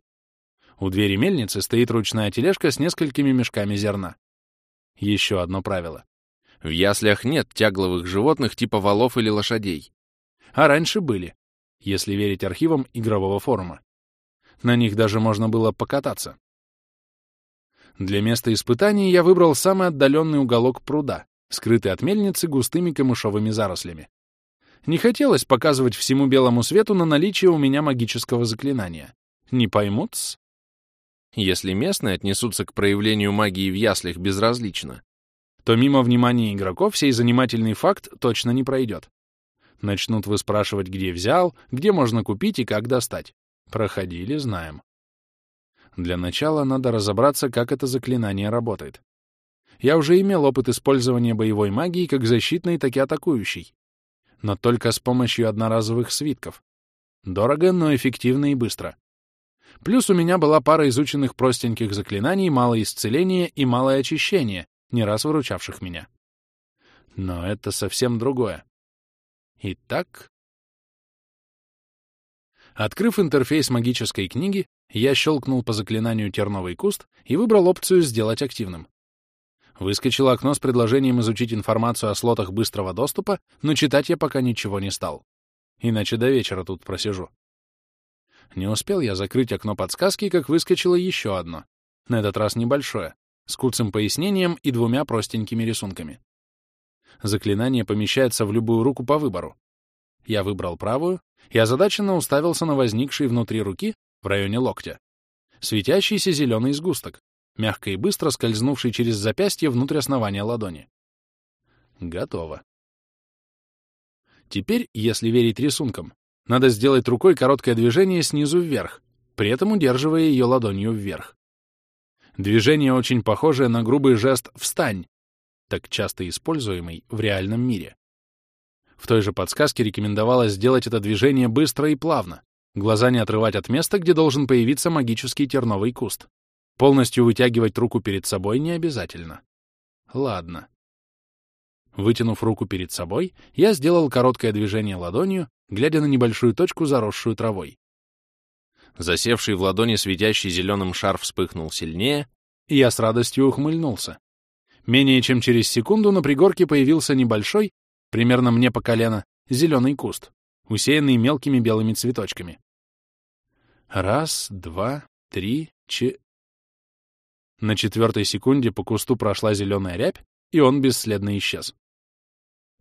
У двери мельницы стоит ручная тележка с несколькими мешками зерна. Еще одно правило. В яслях нет тягловых животных типа валов или лошадей. А раньше были, если верить архивам игрового форума. На них даже можно было покататься. Для места испытаний я выбрал самый отдаленный уголок пруда, скрытый от мельницы густыми камышовыми зарослями. Не хотелось показывать всему белому свету на наличие у меня магического заклинания. Не поймут -с? Если местные отнесутся к проявлению магии в яслях безразлично, то мимо внимания игроков сей занимательный факт точно не пройдет. Начнут выспрашивать, где взял, где можно купить и как достать. Проходили, знаем. Для начала надо разобраться, как это заклинание работает. Я уже имел опыт использования боевой магии как защитной, так и атакующей. Но только с помощью одноразовых свитков. Дорого, но эффективно и быстро. Плюс у меня была пара изученных простеньких заклинаний малое исцеление и малое очищение, не раз выручавших меня. Но это совсем другое. Итак... Открыв интерфейс магической книги, я щелкнул по заклинанию «Терновый куст» и выбрал опцию «Сделать активным». Выскочило окно с предложением изучить информацию о слотах быстрого доступа, но читать я пока ничего не стал. Иначе до вечера тут просижу. Не успел я закрыть окно подсказки, как выскочило еще одно. На этот раз небольшое, с куцым пояснением и двумя простенькими рисунками. Заклинание помещается в любую руку по выбору. Я выбрал правую и озадаченно уставился на возникший внутри руки, в районе локтя, светящийся зеленый сгусток, мягко и быстро скользнувший через запястье внутрь основания ладони. Готово. Теперь, если верить рисункам, надо сделать рукой короткое движение снизу вверх, при этом удерживая ее ладонью вверх. Движение очень похожее на грубый жест «встань», так часто используемый в реальном мире. В той же подсказке рекомендовалось сделать это движение быстро и плавно, глаза не отрывать от места, где должен появиться магический терновый куст. Полностью вытягивать руку перед собой не обязательно. Ладно. Вытянув руку перед собой, я сделал короткое движение ладонью, глядя на небольшую точку, заросшую травой. Засевший в ладони светящий зеленым шар вспыхнул сильнее, и я с радостью ухмыльнулся. Менее чем через секунду на пригорке появился небольшой, примерно мне по колено, зеленый куст, усеянный мелкими белыми цветочками. Раз, два, три, че... На четвертой секунде по кусту прошла зеленая рябь, и он бесследно исчез.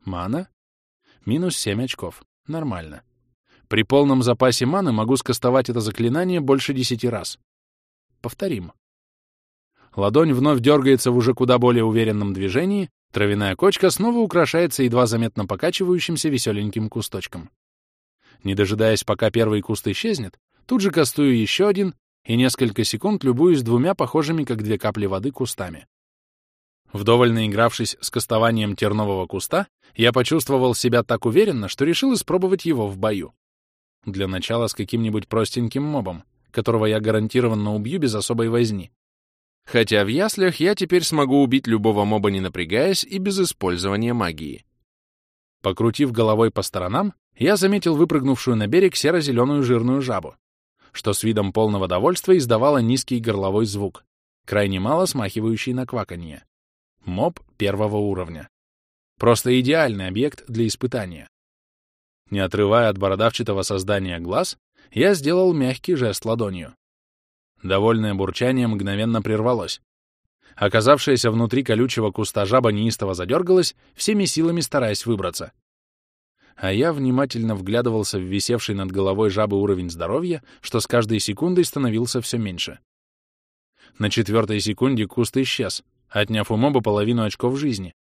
Мана? Минус семь очков. Нормально. При полном запасе маны могу скостовать это заклинание больше десяти раз. Повторим. Ладонь вновь дергается в уже куда более уверенном движении, травяная кочка снова украшается едва заметно покачивающимся веселеньким кусточком. Не дожидаясь, пока первый куст исчезнет, тут же кастую еще один и несколько секунд любуюсь двумя похожими, как две капли воды, кустами. Вдоволь наигравшись с кастованием тернового куста, я почувствовал себя так уверенно, что решил испробовать его в бою. Для начала с каким-нибудь простеньким мобом, которого я гарантированно убью без особой возни. Хотя в яслях я теперь смогу убить любого моба, не напрягаясь и без использования магии. Покрутив головой по сторонам, я заметил выпрыгнувшую на берег серо-зеленую жирную жабу, что с видом полного довольства издавала низкий горловой звук, крайне мало смахивающий на кваканье. Моб первого уровня. Просто идеальный объект для испытания. Не отрывая от бородавчатого создания глаз, я сделал мягкий жест ладонью. Довольное бурчание мгновенно прервалось. Оказавшаяся внутри колючего куста жаба неистово задергалась, всеми силами стараясь выбраться. А я внимательно вглядывался в висевший над головой жабы уровень здоровья, что с каждой секундой становился все меньше. На четвертой секунде куст исчез, отняв у моба половину очков жизни,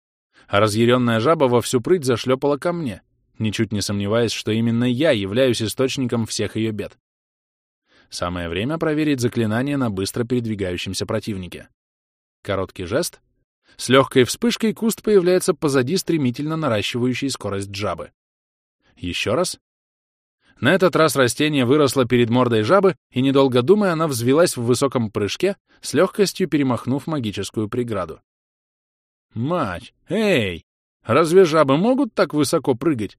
а разъяренная жаба во всю прыть зашлепала ко мне, ничуть не сомневаясь, что именно я являюсь источником всех ее бед. Самое время проверить заклинание на быстро передвигающемся противнике. Короткий жест. С легкой вспышкой куст появляется позади стремительно наращивающей скорость жабы. Еще раз. На этот раз растение выросло перед мордой жабы, и, недолго думая, она взвелась в высоком прыжке, с легкостью перемахнув магическую преграду. Мать! Эй! Разве жабы могут так высоко прыгать?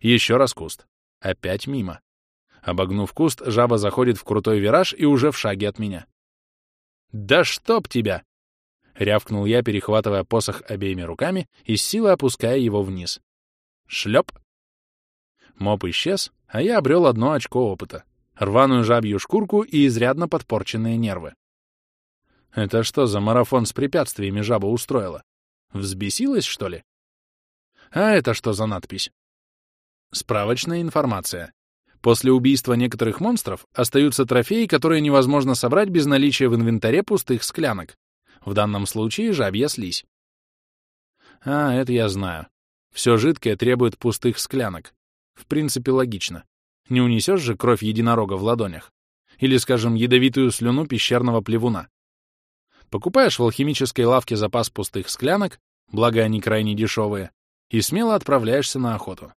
Еще раз куст. Опять мимо. Обогнув куст, жаба заходит в крутой вираж и уже в шаге от меня. «Да чтоб тебя!» — рявкнул я, перехватывая посох обеими руками и с силой опуская его вниз. Шлеп! Моп исчез, а я обрел одно очко опыта, рваную жабью шкурку и изрядно подпорченные нервы. Это что за марафон с препятствиями жаба устроила? Взбесилась, что ли? А это что за надпись? Справочная информация. После убийства некоторых монстров остаются трофеи, которые невозможно собрать без наличия в инвентаре пустых склянок. В данном случае жабья слизь. А, это я знаю. Все жидкое требует пустых склянок. В принципе, логично. Не унесешь же кровь единорога в ладонях. Или, скажем, ядовитую слюну пещерного плевуна. Покупаешь в алхимической лавке запас пустых склянок, благо они крайне дешевые, и смело отправляешься на охоту.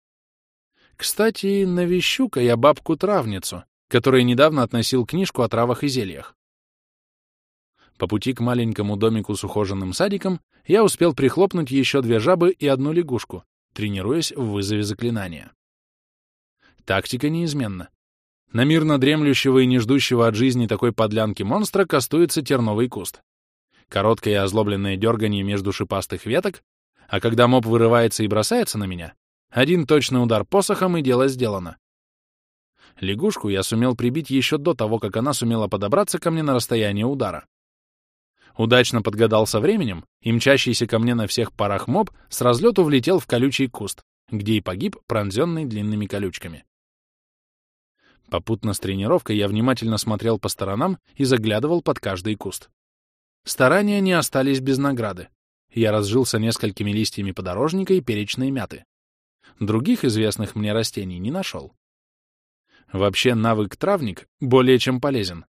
Кстати, навещу-ка я бабку-травницу, которая недавно относил книжку о травах и зельях. По пути к маленькому домику с ухоженным садиком я успел прихлопнуть еще две жабы и одну лягушку, тренируясь в вызове заклинания. Тактика неизменна. На мирно дремлющего и не ждущего от жизни такой подлянки монстра кастуется терновый куст. Короткое и озлобленное дергание между шипастых веток, а когда моб вырывается и бросается на меня, один точный удар посохом, и дело сделано. Лягушку я сумел прибить еще до того, как она сумела подобраться ко мне на расстояние удара. Удачно подгадал со временем, и мчащийся ко мне на всех парах моб с разлету влетел в колючий куст, где и погиб, пронзенный длинными колючками. Попутно с тренировкой я внимательно смотрел по сторонам и заглядывал под каждый куст. Старания не остались без награды. Я разжился несколькими листьями подорожника и перечной мяты. Других известных мне растений не нашел. Вообще навык травник более чем полезен.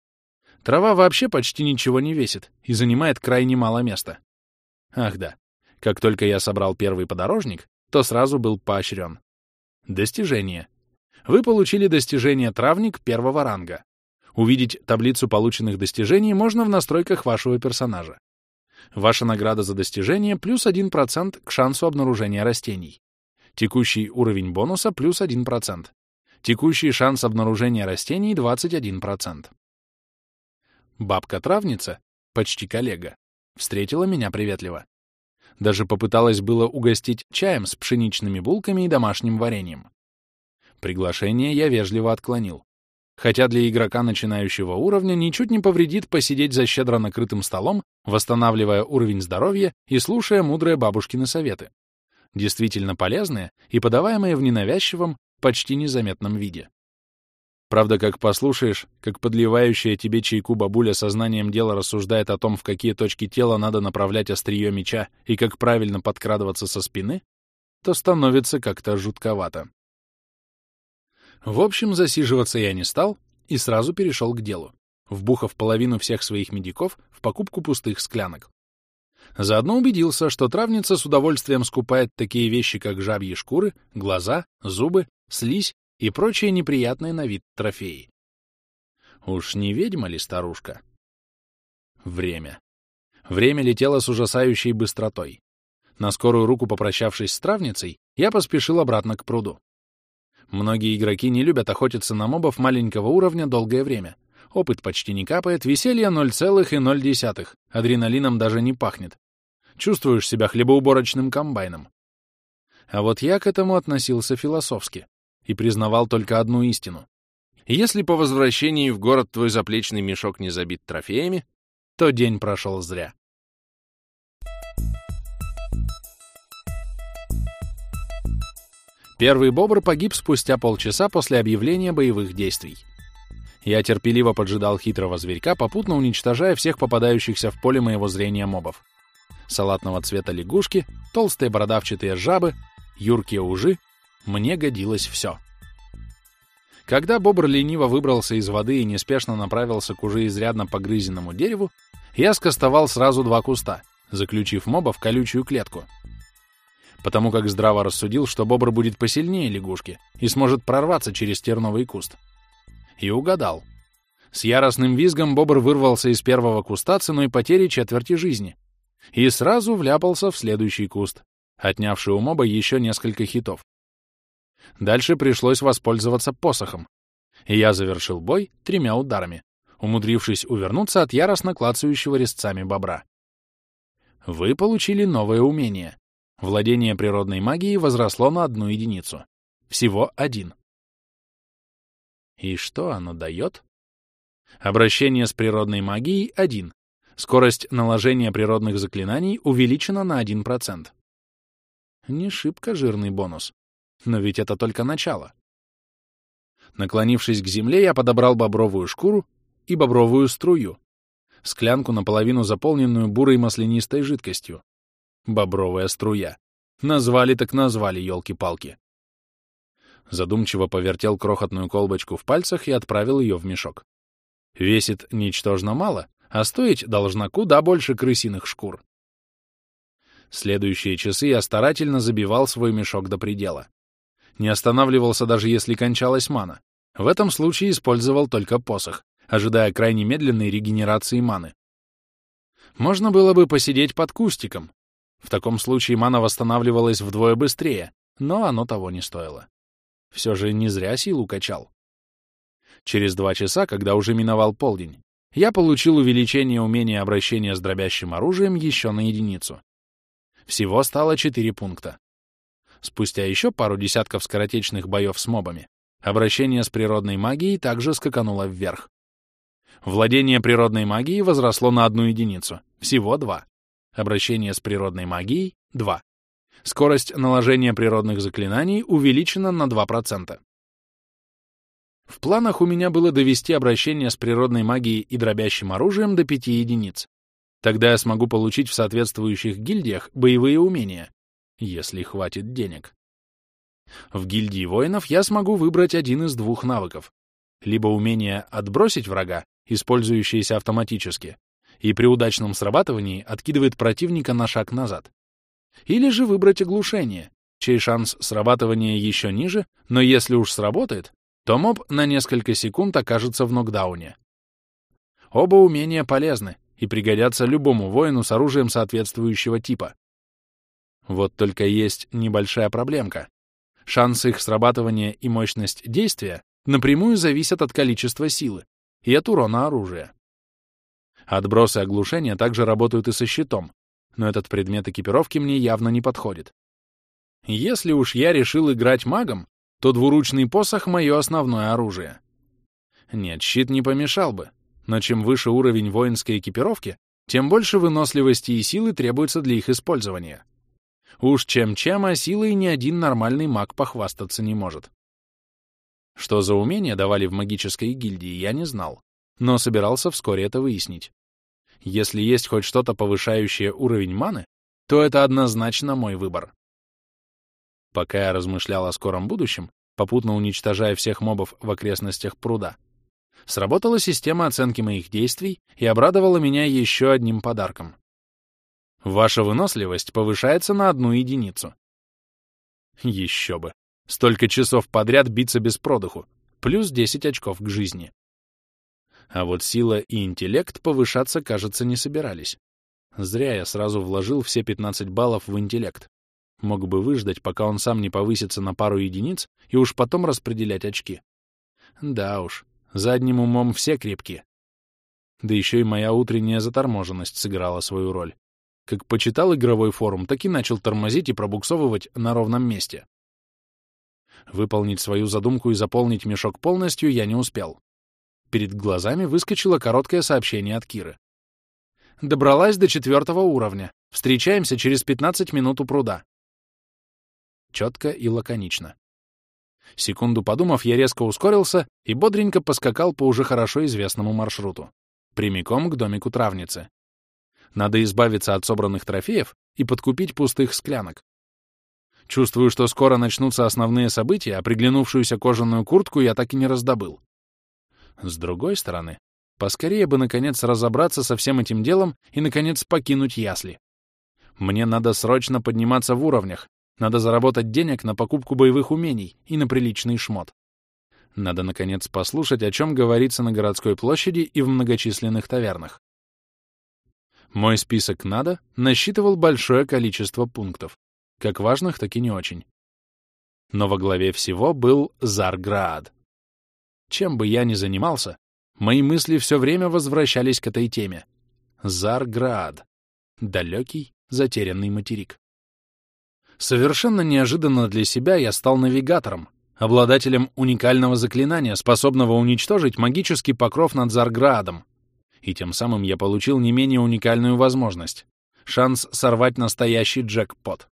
Трава вообще почти ничего не весит и занимает крайне мало места. Ах да, как только я собрал первый подорожник, то сразу был поощрен. Достижение. Вы получили достижение травник первого ранга. Увидеть таблицу полученных достижений можно в настройках вашего персонажа. Ваша награда за достижение плюс 1% к шансу обнаружения растений. Текущий уровень бонуса плюс 1%. Текущий шанс обнаружения растений 21%. Бабка-травница, почти коллега, встретила меня приветливо. Даже попыталась было угостить чаем с пшеничными булками и домашним вареньем. Приглашение я вежливо отклонил. Хотя для игрока начинающего уровня ничуть не повредит посидеть за щедро накрытым столом, восстанавливая уровень здоровья и слушая мудрые бабушкины советы действительно полезные и подаваемые в ненавязчивом, почти незаметном виде. Правда, как послушаешь, как подливающая тебе чайку бабуля сознанием дела рассуждает о том, в какие точки тела надо направлять острие меча и как правильно подкрадываться со спины, то становится как-то жутковато. В общем, засиживаться я не стал и сразу перешел к делу, вбухав половину всех своих медиков в покупку пустых склянок. Заодно убедился, что травница с удовольствием скупает такие вещи, как жабьи шкуры, глаза, зубы, слизь и прочие неприятные на вид трофеи. Уж не ведьма ли старушка? Время. Время летело с ужасающей быстротой. На скорую руку попрощавшись с травницей, я поспешил обратно к пруду. Многие игроки не любят охотиться на мобов маленького уровня долгое время. Опыт почти не капает, веселье 0,0, адреналином даже не пахнет. Чувствуешь себя хлебоуборочным комбайном. А вот я к этому относился философски и признавал только одну истину. Если по возвращении в город твой заплечный мешок не забит трофеями, то день прошел зря. Первый бобр погиб спустя полчаса после объявления боевых действий. Я терпеливо поджидал хитрого зверька, попутно уничтожая всех попадающихся в поле моего зрения мобов. Салатного цвета лягушки, толстые бородавчатые жабы, юркие ужи — мне годилось все. Когда бобр лениво выбрался из воды и неспешно направился к уже изрядно погрызенному дереву, я скостовал сразу два куста, заключив моба в колючую клетку — потому как здраво рассудил, что бобр будет посильнее лягушки и сможет прорваться через терновый куст. И угадал. С яростным визгом бобр вырвался из первого куста ценой потери четверти жизни и сразу вляпался в следующий куст, отнявший у моба еще несколько хитов. Дальше пришлось воспользоваться посохом, и я завершил бой тремя ударами, умудрившись увернуться от яростно клацающего резцами бобра. Вы получили новое умение Владение природной магией возросло на одну единицу. Всего один. И что оно дает? Обращение с природной магией — один. Скорость наложения природных заклинаний увеличена на 1%. Не шибко жирный бонус. Но ведь это только начало. Наклонившись к земле, я подобрал бобровую шкуру и бобровую струю, склянку наполовину заполненную бурой маслянистой жидкостью. Бобровая струя. Назвали так назвали, елки-палки. Задумчиво повертел крохотную колбочку в пальцах и отправил ее в мешок. Весит ничтожно мало, а стоить должна куда больше крысиных шкур. Следующие часы я старательно забивал свой мешок до предела. Не останавливался даже если кончалась мана. В этом случае использовал только посох, ожидая крайне медленной регенерации маны. Можно было бы посидеть под кустиком, в таком случае мана восстанавливалась вдвое быстрее, но оно того не стоило. Все же не зря силу качал. Через два часа, когда уже миновал полдень, я получил увеличение умения обращения с дробящим оружием еще на единицу. Всего стало четыре пункта. Спустя еще пару десятков скоротечных боев с мобами, обращение с природной магией также скакануло вверх. Владение природной магией возросло на одну единицу, всего два. Обращение с природной магией — 2. Скорость наложения природных заклинаний увеличена на 2%. В планах у меня было довести обращение с природной магией и дробящим оружием до 5 единиц. Тогда я смогу получить в соответствующих гильдиях боевые умения, если хватит денег. В гильдии воинов я смогу выбрать один из двух навыков. Либо умение «отбросить врага», использующееся автоматически, и при удачном срабатывании откидывает противника на шаг назад. Или же выбрать оглушение, чей шанс срабатывания еще ниже, но если уж сработает, то моб на несколько секунд окажется в нокдауне. Оба умения полезны и пригодятся любому воину с оружием соответствующего типа. Вот только есть небольшая проблемка. Шанс их срабатывания и мощность действия напрямую зависят от количества силы и от урона оружия. Отбросы оглушения также работают и со щитом, но этот предмет экипировки мне явно не подходит. Если уж я решил играть магом, то двуручный посох — мое основное оружие. Нет, щит не помешал бы, но чем выше уровень воинской экипировки, тем больше выносливости и силы требуется для их использования. Уж чем-чем, а силой ни один нормальный маг похвастаться не может. Что за умения давали в магической гильдии, я не знал, но собирался вскоре это выяснить. Если есть хоть что-то повышающее уровень маны, то это однозначно мой выбор. Пока я размышлял о скором будущем, попутно уничтожая всех мобов в окрестностях пруда, сработала система оценки моих действий и обрадовала меня еще одним подарком. Ваша выносливость повышается на одну единицу. Еще бы. Столько часов подряд биться без продыху. Плюс 10 очков к жизни. А вот сила и интеллект повышаться, кажется, не собирались. Зря я сразу вложил все 15 баллов в интеллект. Мог бы выждать, пока он сам не повысится на пару единиц, и уж потом распределять очки. Да уж, задним умом все крепки. Да еще и моя утренняя заторможенность сыграла свою роль. Как почитал игровой форум, так и начал тормозить и пробуксовывать на ровном месте. Выполнить свою задумку и заполнить мешок полностью я не успел. Перед глазами выскочило короткое сообщение от Киры. «Добралась до четвертого уровня. Встречаемся через 15 минут у пруда». Четко и лаконично. Секунду подумав, я резко ускорился и бодренько поскакал по уже хорошо известному маршруту. Прямиком к домику травницы. Надо избавиться от собранных трофеев и подкупить пустых склянок. Чувствую, что скоро начнутся основные события, а приглянувшуюся кожаную куртку я так и не раздобыл. С другой стороны, поскорее бы, наконец, разобраться со всем этим делом и, наконец, покинуть ясли. Мне надо срочно подниматься в уровнях, надо заработать денег на покупку боевых умений и на приличный шмот. Надо, наконец, послушать, о чем говорится на городской площади и в многочисленных тавернах. Мой список «надо» насчитывал большое количество пунктов, как важных, так и не очень. Но во главе всего был Зарград. Чем бы я ни занимался, мои мысли все время возвращались к этой теме. Зарград. Далекий, затерянный материк. Совершенно неожиданно для себя я стал навигатором, обладателем уникального заклинания, способного уничтожить магический покров над Зарградом. И тем самым я получил не менее уникальную возможность — шанс сорвать настоящий джекпот.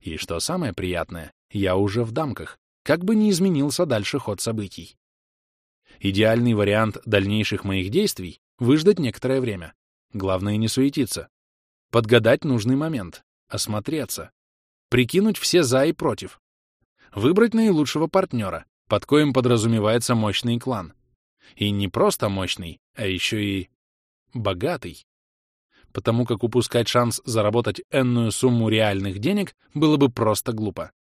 И что самое приятное, я уже в дамках, как бы не изменился дальше ход событий. Идеальный вариант дальнейших моих действий — выждать некоторое время. Главное не суетиться. Подгадать нужный момент, осмотреться, прикинуть все «за» и «против», выбрать наилучшего партнера, под коим подразумевается мощный клан. И не просто мощный, а еще и богатый. Потому как упускать шанс заработать энную сумму реальных денег было бы просто глупо.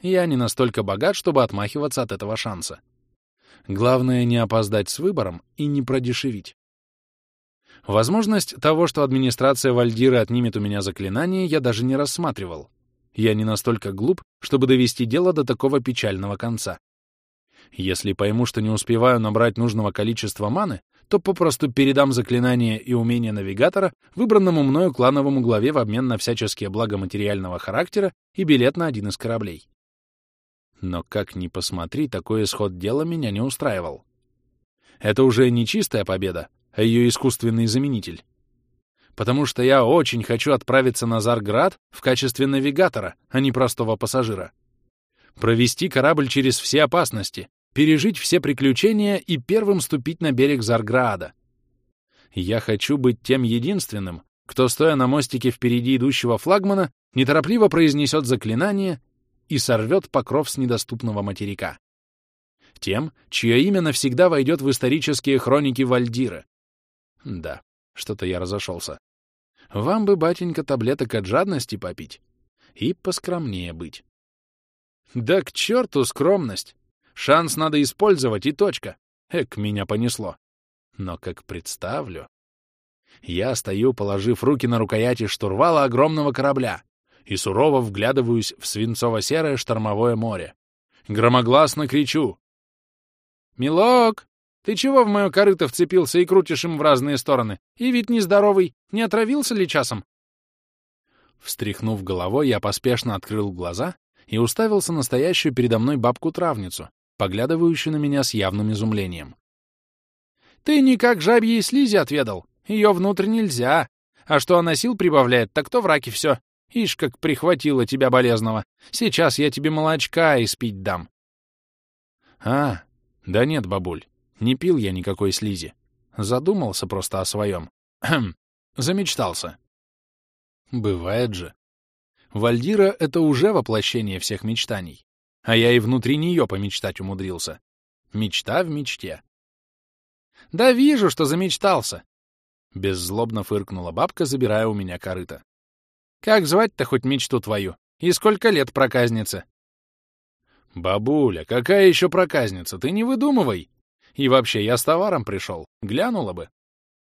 Я не настолько богат, чтобы отмахиваться от этого шанса. Главное не опоздать с выбором и не продешевить. Возможность того, что администрация Вальдиры отнимет у меня заклинание, я даже не рассматривал. Я не настолько глуп, чтобы довести дело до такого печального конца. Если пойму, что не успеваю набрать нужного количества маны, то попросту передам заклинание и умение навигатора выбранному мною клановому главе в обмен на всяческие блага материального характера и билет на один из кораблей. Но как ни посмотри, такой исход дела меня не устраивал. Это уже не чистая победа, а ее искусственный заменитель потому что я очень хочу отправиться на Зарград в качестве навигатора, а не простого пассажира. Провести корабль через все опасности, пережить все приключения и первым ступить на берег Зарграда. Я хочу быть тем единственным, кто, стоя на мостике впереди идущего флагмана, неторопливо произнесет заклинание и сорвет покров с недоступного материка. Тем, чье имя навсегда войдет в исторические хроники Вальдира. Да, что-то я разошелся. Вам бы, батенька, таблеток от жадности попить и поскромнее быть. Да к черту скромность! Шанс надо использовать и точка. Эк, меня понесло. Но как представлю... Я стою, положив руки на рукояти штурвала огромного корабля и сурово вглядываюсь в свинцово-серое штормовое море. Громогласно кричу. «Милок, ты чего в мое корыто вцепился и крутишь им в разные стороны? И вид нездоровый. Не отравился ли часом?» Встряхнув головой, я поспешно открыл глаза и уставился на стоящую передо мной бабку-травницу, поглядывающую на меня с явным изумлением. «Ты никак жабьей слизи отведал. Ее внутрь нельзя. А что она сил прибавляет, так то враки все. Ишь, как прихватило тебя болезного. Сейчас я тебе молочка испить дам». «А, да нет, бабуль, не пил я никакой слизи. Задумался просто о своем. Хм, замечтался. Бывает же. Вальдира — это уже воплощение всех мечтаний. А я и внутри нее помечтать умудрился. Мечта в мечте. «Да вижу, что замечтался!» Беззлобно фыркнула бабка, забирая у меня корыто. «Как звать-то хоть мечту твою? И сколько лет проказница?» «Бабуля, какая еще проказница? Ты не выдумывай!» И вообще, я с товаром пришел. Глянула бы.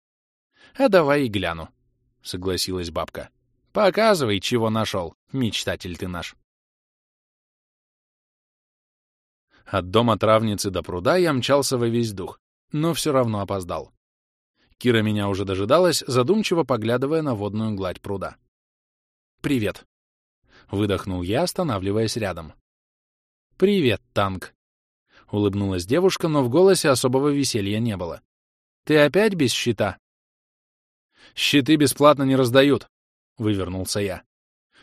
— А давай и гляну, — согласилась бабка. — Показывай, чего нашел, мечтатель ты наш. От дома травницы до пруда я мчался во весь дух, но все равно опоздал. Кира меня уже дожидалась, задумчиво поглядывая на водную гладь пруда. «Привет!» — выдохнул я, останавливаясь рядом. «Привет, танк!» — улыбнулась девушка, но в голосе особого веселья не было. «Ты опять без щита?» «Щиты бесплатно не раздают», — вывернулся я.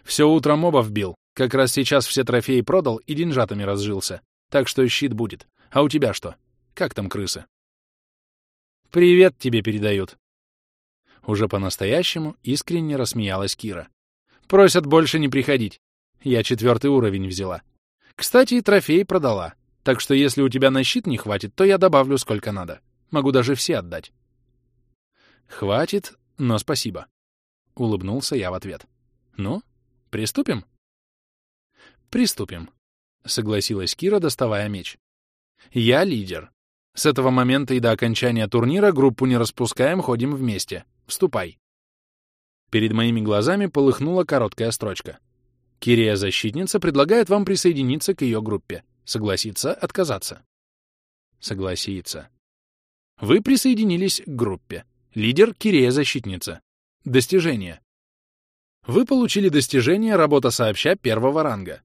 «Все утро мобов бил. Как раз сейчас все трофеи продал и деньжатами разжился. Так что щит будет. А у тебя что? Как там крысы?» «Привет тебе передают». Уже по-настоящему искренне рассмеялась Кира. «Просят больше не приходить. Я четвертый уровень взяла. Кстати, и трофеи продала. Так что если у тебя на щит не хватит, то я добавлю сколько надо. Могу даже все отдать. Хватит, но спасибо. Улыбнулся я в ответ. Ну, приступим? Приступим, согласилась Кира, доставая меч. Я лидер. С этого момента и до окончания турнира группу не распускаем, ходим вместе. Вступай. Перед моими глазами полыхнула короткая строчка. Кирия-защитница предлагает вам присоединиться к ее группе. Согласиться, отказаться. Согласиться. Вы присоединились к группе. Лидер Кирея-защитница. Достижение. Вы получили достижение «Работа сообща» первого ранга.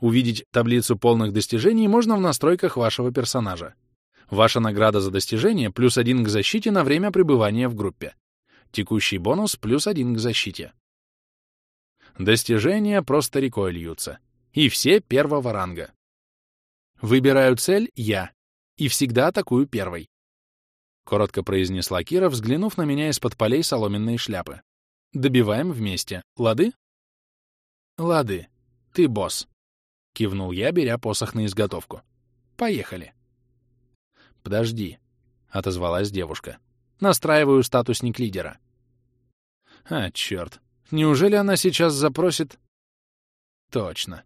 Увидеть таблицу полных достижений можно в настройках вашего персонажа. Ваша награда за достижение плюс один к защите на время пребывания в группе. Текущий бонус плюс один к защите. Достижения просто рекой льются. И все первого ранга. Выбираю цель я. И всегда атакую первой. Коротко произнесла Кира, взглянув на меня из-под полей соломенной шляпы. Добиваем вместе. Лады? Лады. Ты босс. Кивнул я, беря посох на изготовку. Поехали. Подожди. Отозвалась девушка. Настраиваю статусник лидера. А, черт. Неужели она сейчас запросит... Точно.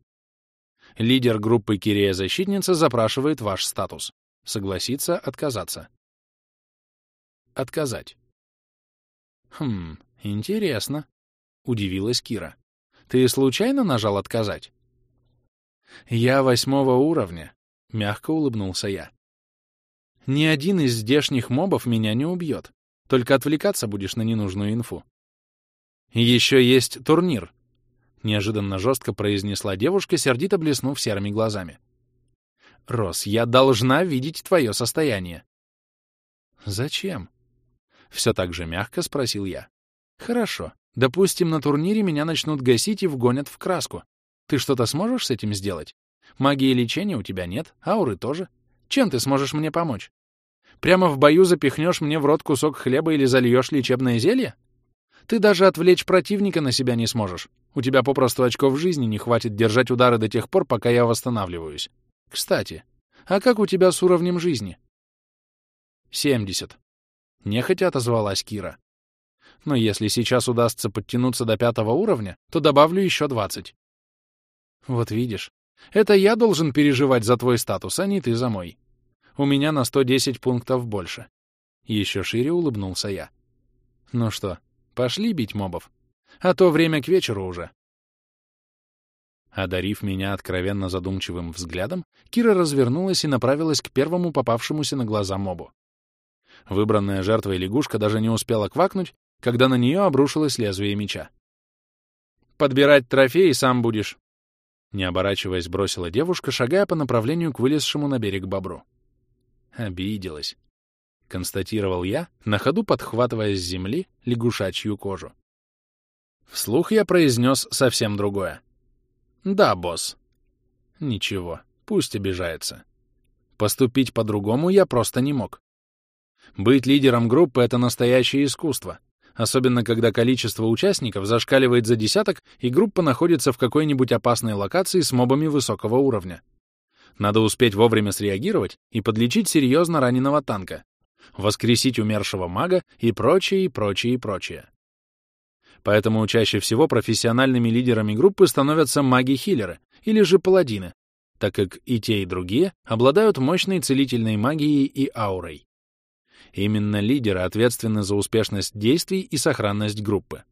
Лидер группы Кирея-защитница запрашивает ваш статус. Согласиться, отказаться. Отказать. Хм, интересно. Удивилась Кира. Ты случайно нажал «отказать»? Я восьмого уровня, мягко улыбнулся я. Ни один из здешних мобов меня не убьет. Только отвлекаться будешь на ненужную инфу. «Еще есть турнир», — неожиданно жестко произнесла девушка, сердито блеснув серыми глазами. «Рос, я должна видеть твое состояние». «Зачем?» — все так же мягко спросил я. «Хорошо. Допустим, на турнире меня начнут гасить и вгонят в краску. Ты что-то сможешь с этим сделать? Магии лечения у тебя нет, ауры тоже. Чем ты сможешь мне помочь? Прямо в бою запихнешь мне в рот кусок хлеба или зальешь лечебное зелье? Ты даже отвлечь противника на себя не сможешь. У тебя попросту очков жизни не хватит держать удары до тех пор, пока я восстанавливаюсь. Кстати, а как у тебя с уровнем жизни? 70. Нехотя отозвалась Кира. Но если сейчас удастся подтянуться до пятого уровня, то добавлю еще 20. Вот видишь, это я должен переживать за твой статус, а не ты за мой. У меня на 110 пунктов больше. Еще шире улыбнулся я. Ну что, Пошли бить мобов. А то время к вечеру уже. Одарив меня откровенно задумчивым взглядом, Кира развернулась и направилась к первому попавшемуся на глаза мобу. Выбранная жертвой лягушка даже не успела квакнуть, когда на нее обрушилось лезвие меча. «Подбирать трофеи сам будешь!» Не оборачиваясь, бросила девушка, шагая по направлению к вылезшему на берег бобру. Обиделась. — констатировал я, на ходу подхватывая с земли лягушачью кожу. Вслух я произнес совсем другое. «Да, босс». «Ничего, пусть обижается. Поступить по-другому я просто не мог. Быть лидером группы — это настоящее искусство, особенно когда количество участников зашкаливает за десяток, и группа находится в какой-нибудь опасной локации с мобами высокого уровня. Надо успеть вовремя среагировать и подлечить серьезно раненого танка, воскресить умершего мага и прочее, и прочее, и прочее. Поэтому чаще всего профессиональными лидерами группы становятся маги-хиллеры или же паладины, так как и те, и другие обладают мощной целительной магией и аурой. Именно лидеры ответственны за успешность действий и сохранность группы.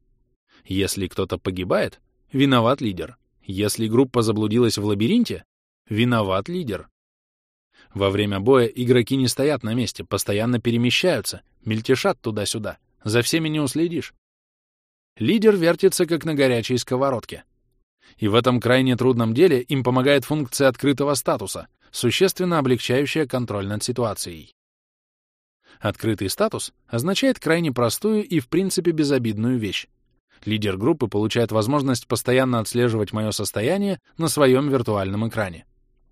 Если кто-то погибает, виноват лидер. Если группа заблудилась в лабиринте, виноват лидер. Во время боя игроки не стоят на месте, постоянно перемещаются, мельтешат туда-сюда. За всеми не уследишь. Лидер вертится, как на горячей сковородке. И в этом крайне трудном деле им помогает функция открытого статуса, существенно облегчающая контроль над ситуацией. Открытый статус означает крайне простую и в принципе безобидную вещь. Лидер группы получает возможность постоянно отслеживать мое состояние на своем виртуальном экране.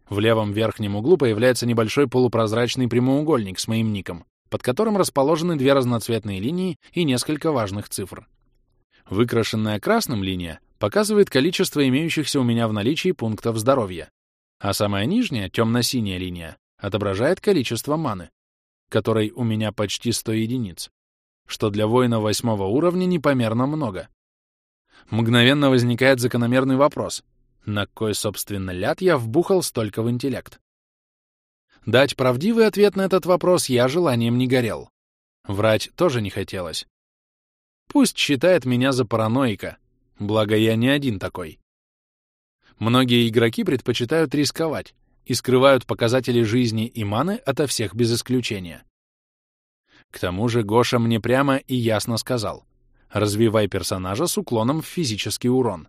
В левом верхнем углу появляется небольшой полупрозрачный прямоугольник с моим ником, под которым расположены две разноцветные линии и несколько важных цифр. Выкрашенная красным линия показывает количество имеющихся у меня в наличии пунктов здоровья, а самая нижняя, темно-синяя линия, отображает количество маны, которой у меня почти 100 единиц, что для воина восьмого уровня непомерно много. Мгновенно возникает закономерный вопрос. На кой, собственно, ляд я вбухал столько в интеллект? Дать правдивый ответ на этот вопрос я желанием не горел. Врать тоже не хотелось. Пусть считает меня за параноика, благо я не один такой. Многие игроки предпочитают рисковать и скрывают показатели жизни и маны ото всех без исключения. К тому же Гоша мне прямо и ясно сказал. Развивай персонажа с уклоном в физический урон.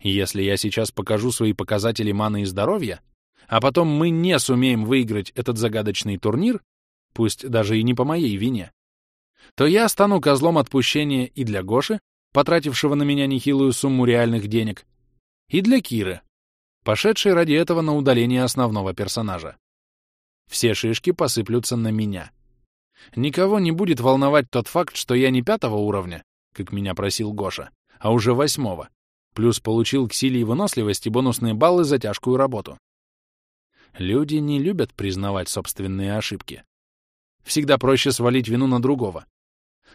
Если я сейчас покажу свои показатели маны и здоровья, а потом мы не сумеем выиграть этот загадочный турнир, пусть даже и не по моей вине, то я стану козлом отпущения и для Гоши, потратившего на меня нехилую сумму реальных денег, и для Киры, пошедшей ради этого на удаление основного персонажа. Все шишки посыплются на меня. Никого не будет волновать тот факт, что я не пятого уровня, как меня просил Гоша, а уже восьмого, плюс получил к силе и выносливости бонусные баллы за тяжкую работу. Люди не любят признавать собственные ошибки. Всегда проще свалить вину на другого.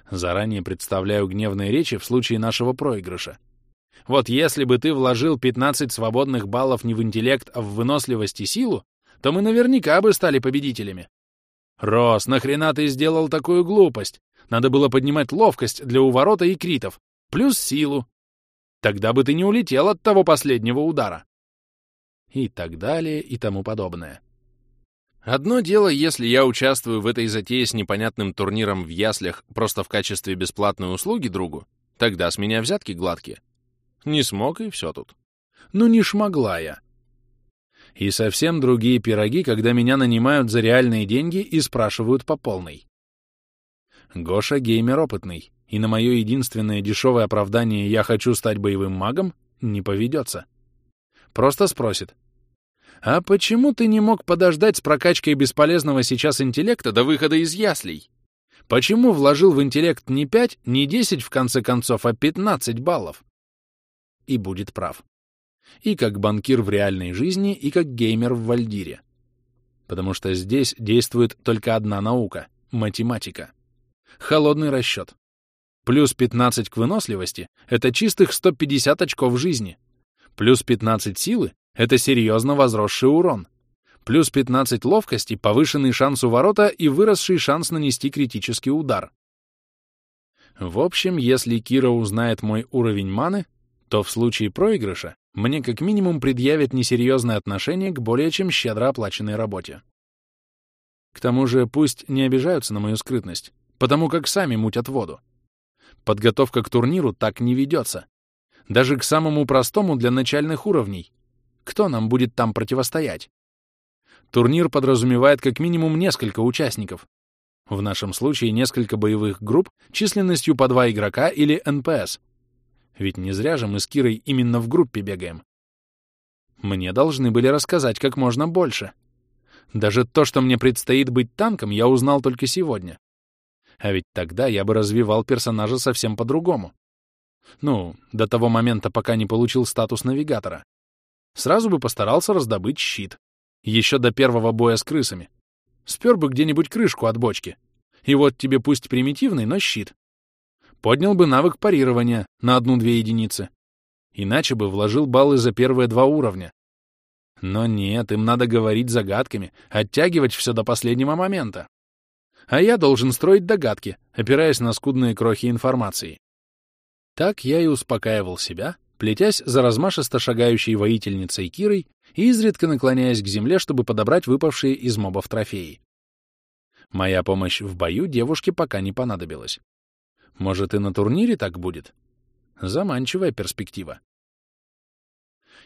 Заранее представляю гневные речи в случае нашего проигрыша. Вот если бы ты вложил 15 свободных баллов не в интеллект, а в выносливость и силу, то мы наверняка бы стали победителями. Рос, нахрена ты сделал такую глупость? Надо было поднимать ловкость для уворота и критов, плюс силу. Тогда бы ты не улетел от того последнего удара. И так далее, и тому подобное. Одно дело, если я участвую в этой затее с непонятным турниром в яслях просто в качестве бесплатной услуги другу, тогда с меня взятки гладкие. Не смог, и все тут. Ну не шмогла я. И совсем другие пироги, когда меня нанимают за реальные деньги и спрашивают по полной. Гоша геймер опытный, и на мое единственное дешевое оправдание «я хочу стать боевым магом» не поведется. Просто спросит, «А почему ты не мог подождать с прокачкой бесполезного сейчас интеллекта до выхода из яслей? Почему вложил в интеллект не 5, не 10 в конце концов, а 15 баллов?» И будет прав. И как банкир в реальной жизни, и как геймер в Вальдире. Потому что здесь действует только одна наука — математика. Холодный расчет. Плюс 15 к выносливости — это чистых 150 очков жизни. Плюс 15 силы — это серьезно возросший урон. Плюс 15 ловкости — повышенный шанс у ворота и выросший шанс нанести критический удар. В общем, если Кира узнает мой уровень маны, то в случае проигрыша мне как минимум предъявят несерьезное отношение к более чем щедро оплаченной работе. К тому же пусть не обижаются на мою скрытность, потому как сами мутят воду. Подготовка к турниру так не ведется. Даже к самому простому для начальных уровней. Кто нам будет там противостоять? Турнир подразумевает как минимум несколько участников. В нашем случае несколько боевых групп численностью по два игрока или НПС. Ведь не зря же мы с Кирой именно в группе бегаем. Мне должны были рассказать как можно больше. Даже то, что мне предстоит быть танком, я узнал только сегодня. А ведь тогда я бы развивал персонажа совсем по-другому. Ну, до того момента, пока не получил статус навигатора. Сразу бы постарался раздобыть щит. Еще до первого боя с крысами. Спер бы где-нибудь крышку от бочки. И вот тебе пусть примитивный, но щит. Поднял бы навык парирования на одну-две единицы. Иначе бы вложил баллы за первые два уровня. Но нет, им надо говорить загадками, оттягивать все до последнего момента а я должен строить догадки, опираясь на скудные крохи информации. Так я и успокаивал себя, плетясь за размашисто шагающей воительницей Кирой изредка наклоняясь к земле, чтобы подобрать выпавшие из мобов трофеи. Моя помощь в бою девушке пока не понадобилась. Может, и на турнире так будет? Заманчивая перспектива.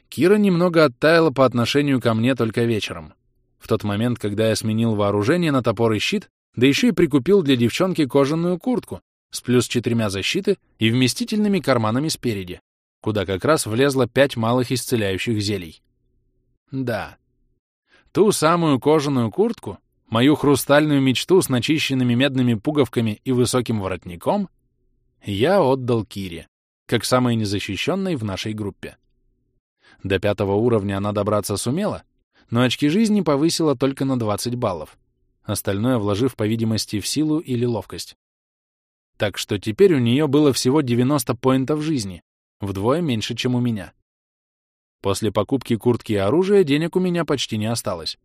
Кира немного оттаяла по отношению ко мне только вечером. В тот момент, когда я сменил вооружение на топор и щит, да еще и прикупил для девчонки кожаную куртку с плюс четырьмя защиты и вместительными карманами спереди, куда как раз влезло пять малых исцеляющих зелий. Да, ту самую кожаную куртку, мою хрустальную мечту с начищенными медными пуговками и высоким воротником, я отдал Кире, как самой незащищенной в нашей группе. До пятого уровня она добраться сумела, но очки жизни повысила только на 20 баллов, остальное вложив, по видимости, в силу или ловкость. Так что теперь у нее было всего 90 поинтов жизни, вдвое меньше, чем у меня. После покупки куртки и оружия денег у меня почти не осталось.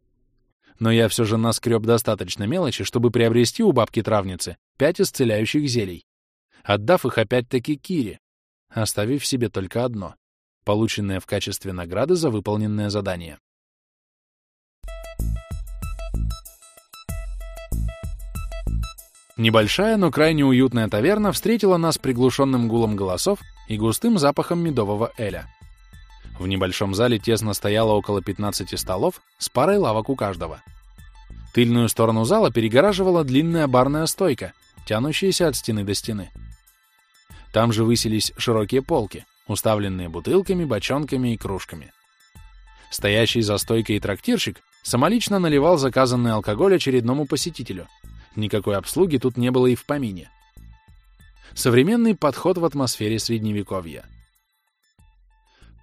Но я все же наскреб достаточно мелочи, чтобы приобрести у бабки-травницы пять исцеляющих зелий, отдав их опять-таки Кире, оставив себе только одно полученное в качестве награды за выполненное задание. Небольшая, но крайне уютная таверна встретила нас приглушенным гулом голосов и густым запахом медового эля. В небольшом зале тесно стояло около 15 столов с парой лавок у каждого. Тыльную сторону зала перегораживала длинная барная стойка, тянущаяся от стены до стены. Там же высились широкие полки, уставленные бутылками, бочонками и кружками. Стоящий за стойкой трактирщик самолично наливал заказанный алкоголь очередному посетителю. Никакой обслуги тут не было и в помине. Современный подход в атмосфере Средневековья.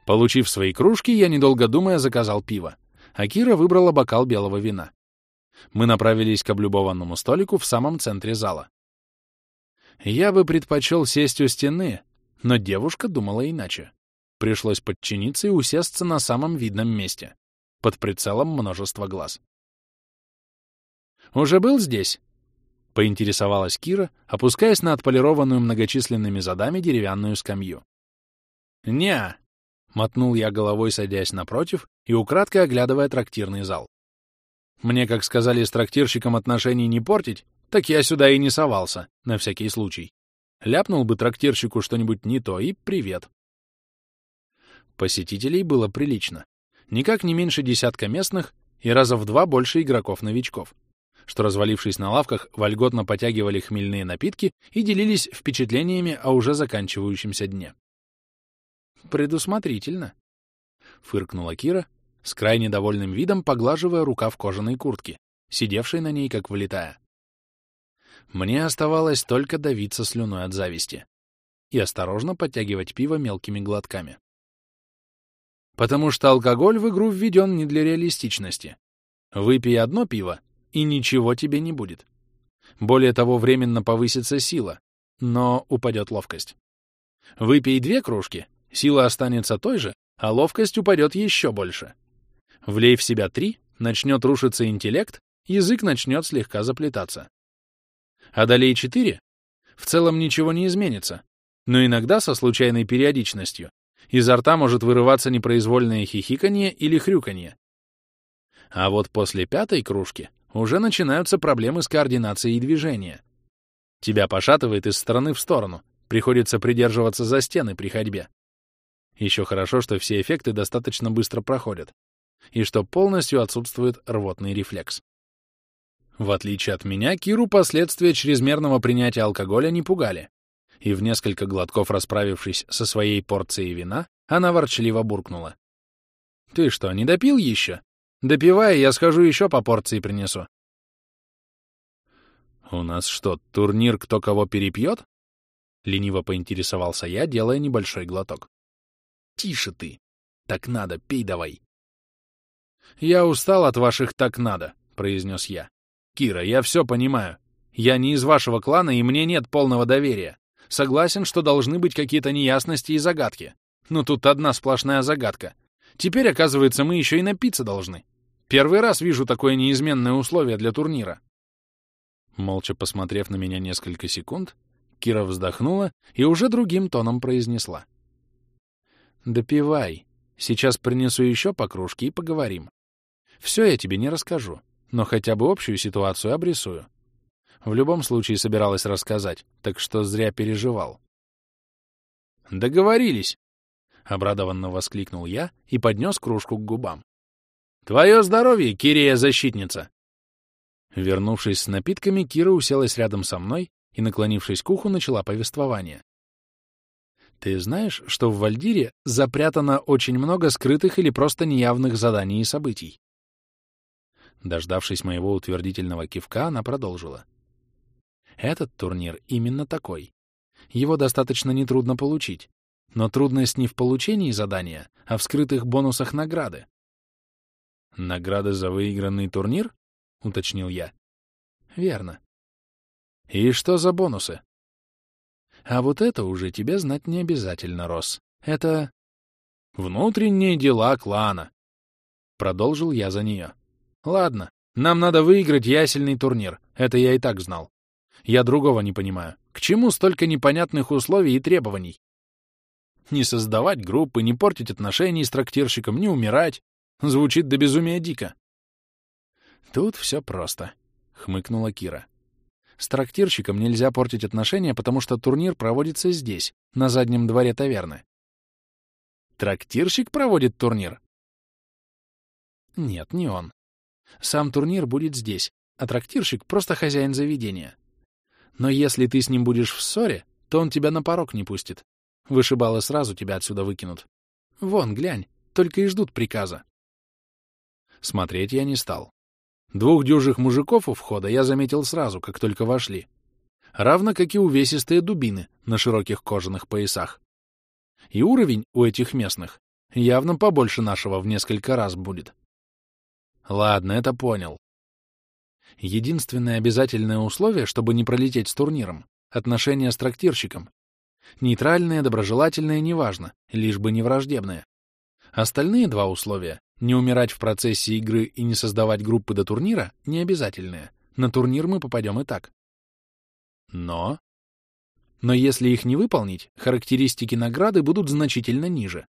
Получив свои кружки, я, недолго думая, заказал пиво, а Кира выбрала бокал белого вина. Мы направились к облюбованному столику в самом центре зала. Я бы предпочел сесть у стены, но девушка думала иначе. Пришлось подчиниться и усесться на самом видном месте, под прицелом множества глаз. «Уже был здесь?» — поинтересовалась Кира, опускаясь на отполированную многочисленными задами деревянную скамью. «Не-а», мотнул я головой, садясь напротив и украдкой оглядывая трактирный зал. Мне, как сказали, с трактирщиком отношений не портить, так я сюда и не совался, на всякий случай. Ляпнул бы трактирщику что-нибудь не то и привет. Посетителей было прилично. Никак не меньше десятка местных и раза в два больше игроков-новичков, что, развалившись на лавках, вольготно потягивали хмельные напитки и делились впечатлениями о уже заканчивающемся дне. «Предусмотрительно», — фыркнула Кира, с крайне довольным видом поглаживая рукав кожаной куртки, сидевшей на ней как влетая. Мне оставалось только давиться слюной от зависти и осторожно подтягивать пиво мелкими глотками. Потому что алкоголь в игру введен не для реалистичности. Выпей одно пиво, и ничего тебе не будет. Более того, временно повысится сила, но упадет ловкость. Выпей две кружки, сила останется той же, а ловкость упадет еще больше. Влей в себя три, начнет рушиться интеллект, язык начнет слегка заплетаться. Одолей 4, в целом ничего не изменится, но иногда со случайной периодичностью изо рта может вырываться непроизвольное хихиканье или хрюканье. А вот после пятой кружки уже начинаются проблемы с координацией движения. Тебя пошатывает из стороны в сторону, приходится придерживаться за стены при ходьбе. Еще хорошо, что все эффекты достаточно быстро проходят, и что полностью отсутствует рвотный рефлекс. В отличие от меня, Киру последствия чрезмерного принятия алкоголя не пугали. И в несколько глотков расправившись со своей порцией вина, она ворчливо буркнула. «Ты что, не допил еще? Допивай, я схожу еще по порции принесу». «У нас что, турнир кто кого перепьет?» Лениво поинтересовался я, делая небольшой глоток. «Тише ты! Так надо, пей давай!» «Я устал от ваших «так надо», — произнес я. Кира, я все понимаю. Я не из вашего клана, и мне нет полного доверия. Согласен, что должны быть какие-то неясности и загадки. Но тут одна сплошная загадка. Теперь, оказывается, мы еще и напиться должны. Первый раз вижу такое неизменное условие для турнира. Молча посмотрев на меня несколько секунд, Кира вздохнула и уже другим тоном произнесла. «Допивай. Сейчас принесу еще по кружке и поговорим. Все я тебе не расскажу, но хотя бы общую ситуацию обрисую. В любом случае собиралась рассказать, так что зря переживал. «Договорились!» — обрадованно воскликнул я и поднес кружку к губам. «Твое здоровье, Кирия-защитница!» Вернувшись с напитками, Кира уселась рядом со мной и, наклонившись к уху, начала повествование. «Ты знаешь, что в Вальдире запрятано очень много скрытых или просто неявных заданий и событий?» Дождавшись моего утвердительного кивка, она продолжила. «Этот турнир именно такой. Его достаточно нетрудно получить. Но трудность не в получении задания, а в скрытых бонусах награды. «Награды за выигранный турнир?» — уточнил я. «Верно». «И что за бонусы?» «А вот это уже тебе знать не обязательно, Рос. Это...» «Внутренние дела клана», — продолжил я за нее. «Ладно, нам надо выиграть ясельный турнир. Это я и так знал. Я другого не понимаю. К чему столько непонятных условий и требований? Не создавать группы, не портить отношения с трактирщиком, не умирать. Звучит до безумия дико. Тут все просто, — хмыкнула Кира. С трактирщиком нельзя портить отношения, потому что турнир проводится здесь, на заднем дворе таверны. Трактирщик проводит турнир? Нет, не он. Сам турнир будет здесь, а трактирщик — просто хозяин заведения. Но если ты с ним будешь в ссоре, то он тебя на порог не пустит. Вышибалы сразу тебя отсюда выкинут. Вон, глянь, только и ждут приказа. Смотреть я не стал. Двух дюжих мужиков у входа я заметил сразу, как только вошли. Равно как и увесистые дубины на широких кожаных поясах. И уровень у этих местных явно побольше нашего в несколько раз будет. Ладно, это понял. Единственное обязательное условие, чтобы не пролететь с турниром — отношения с трактирщиком. Нейтральное, доброжелательное, неважно, лишь бы не враждебное. Остальные два условия — не умирать в процессе игры и не создавать группы до турнира — не обязательные. На турнир мы попадем и так. Но... Но если их не выполнить, характеристики награды будут значительно ниже.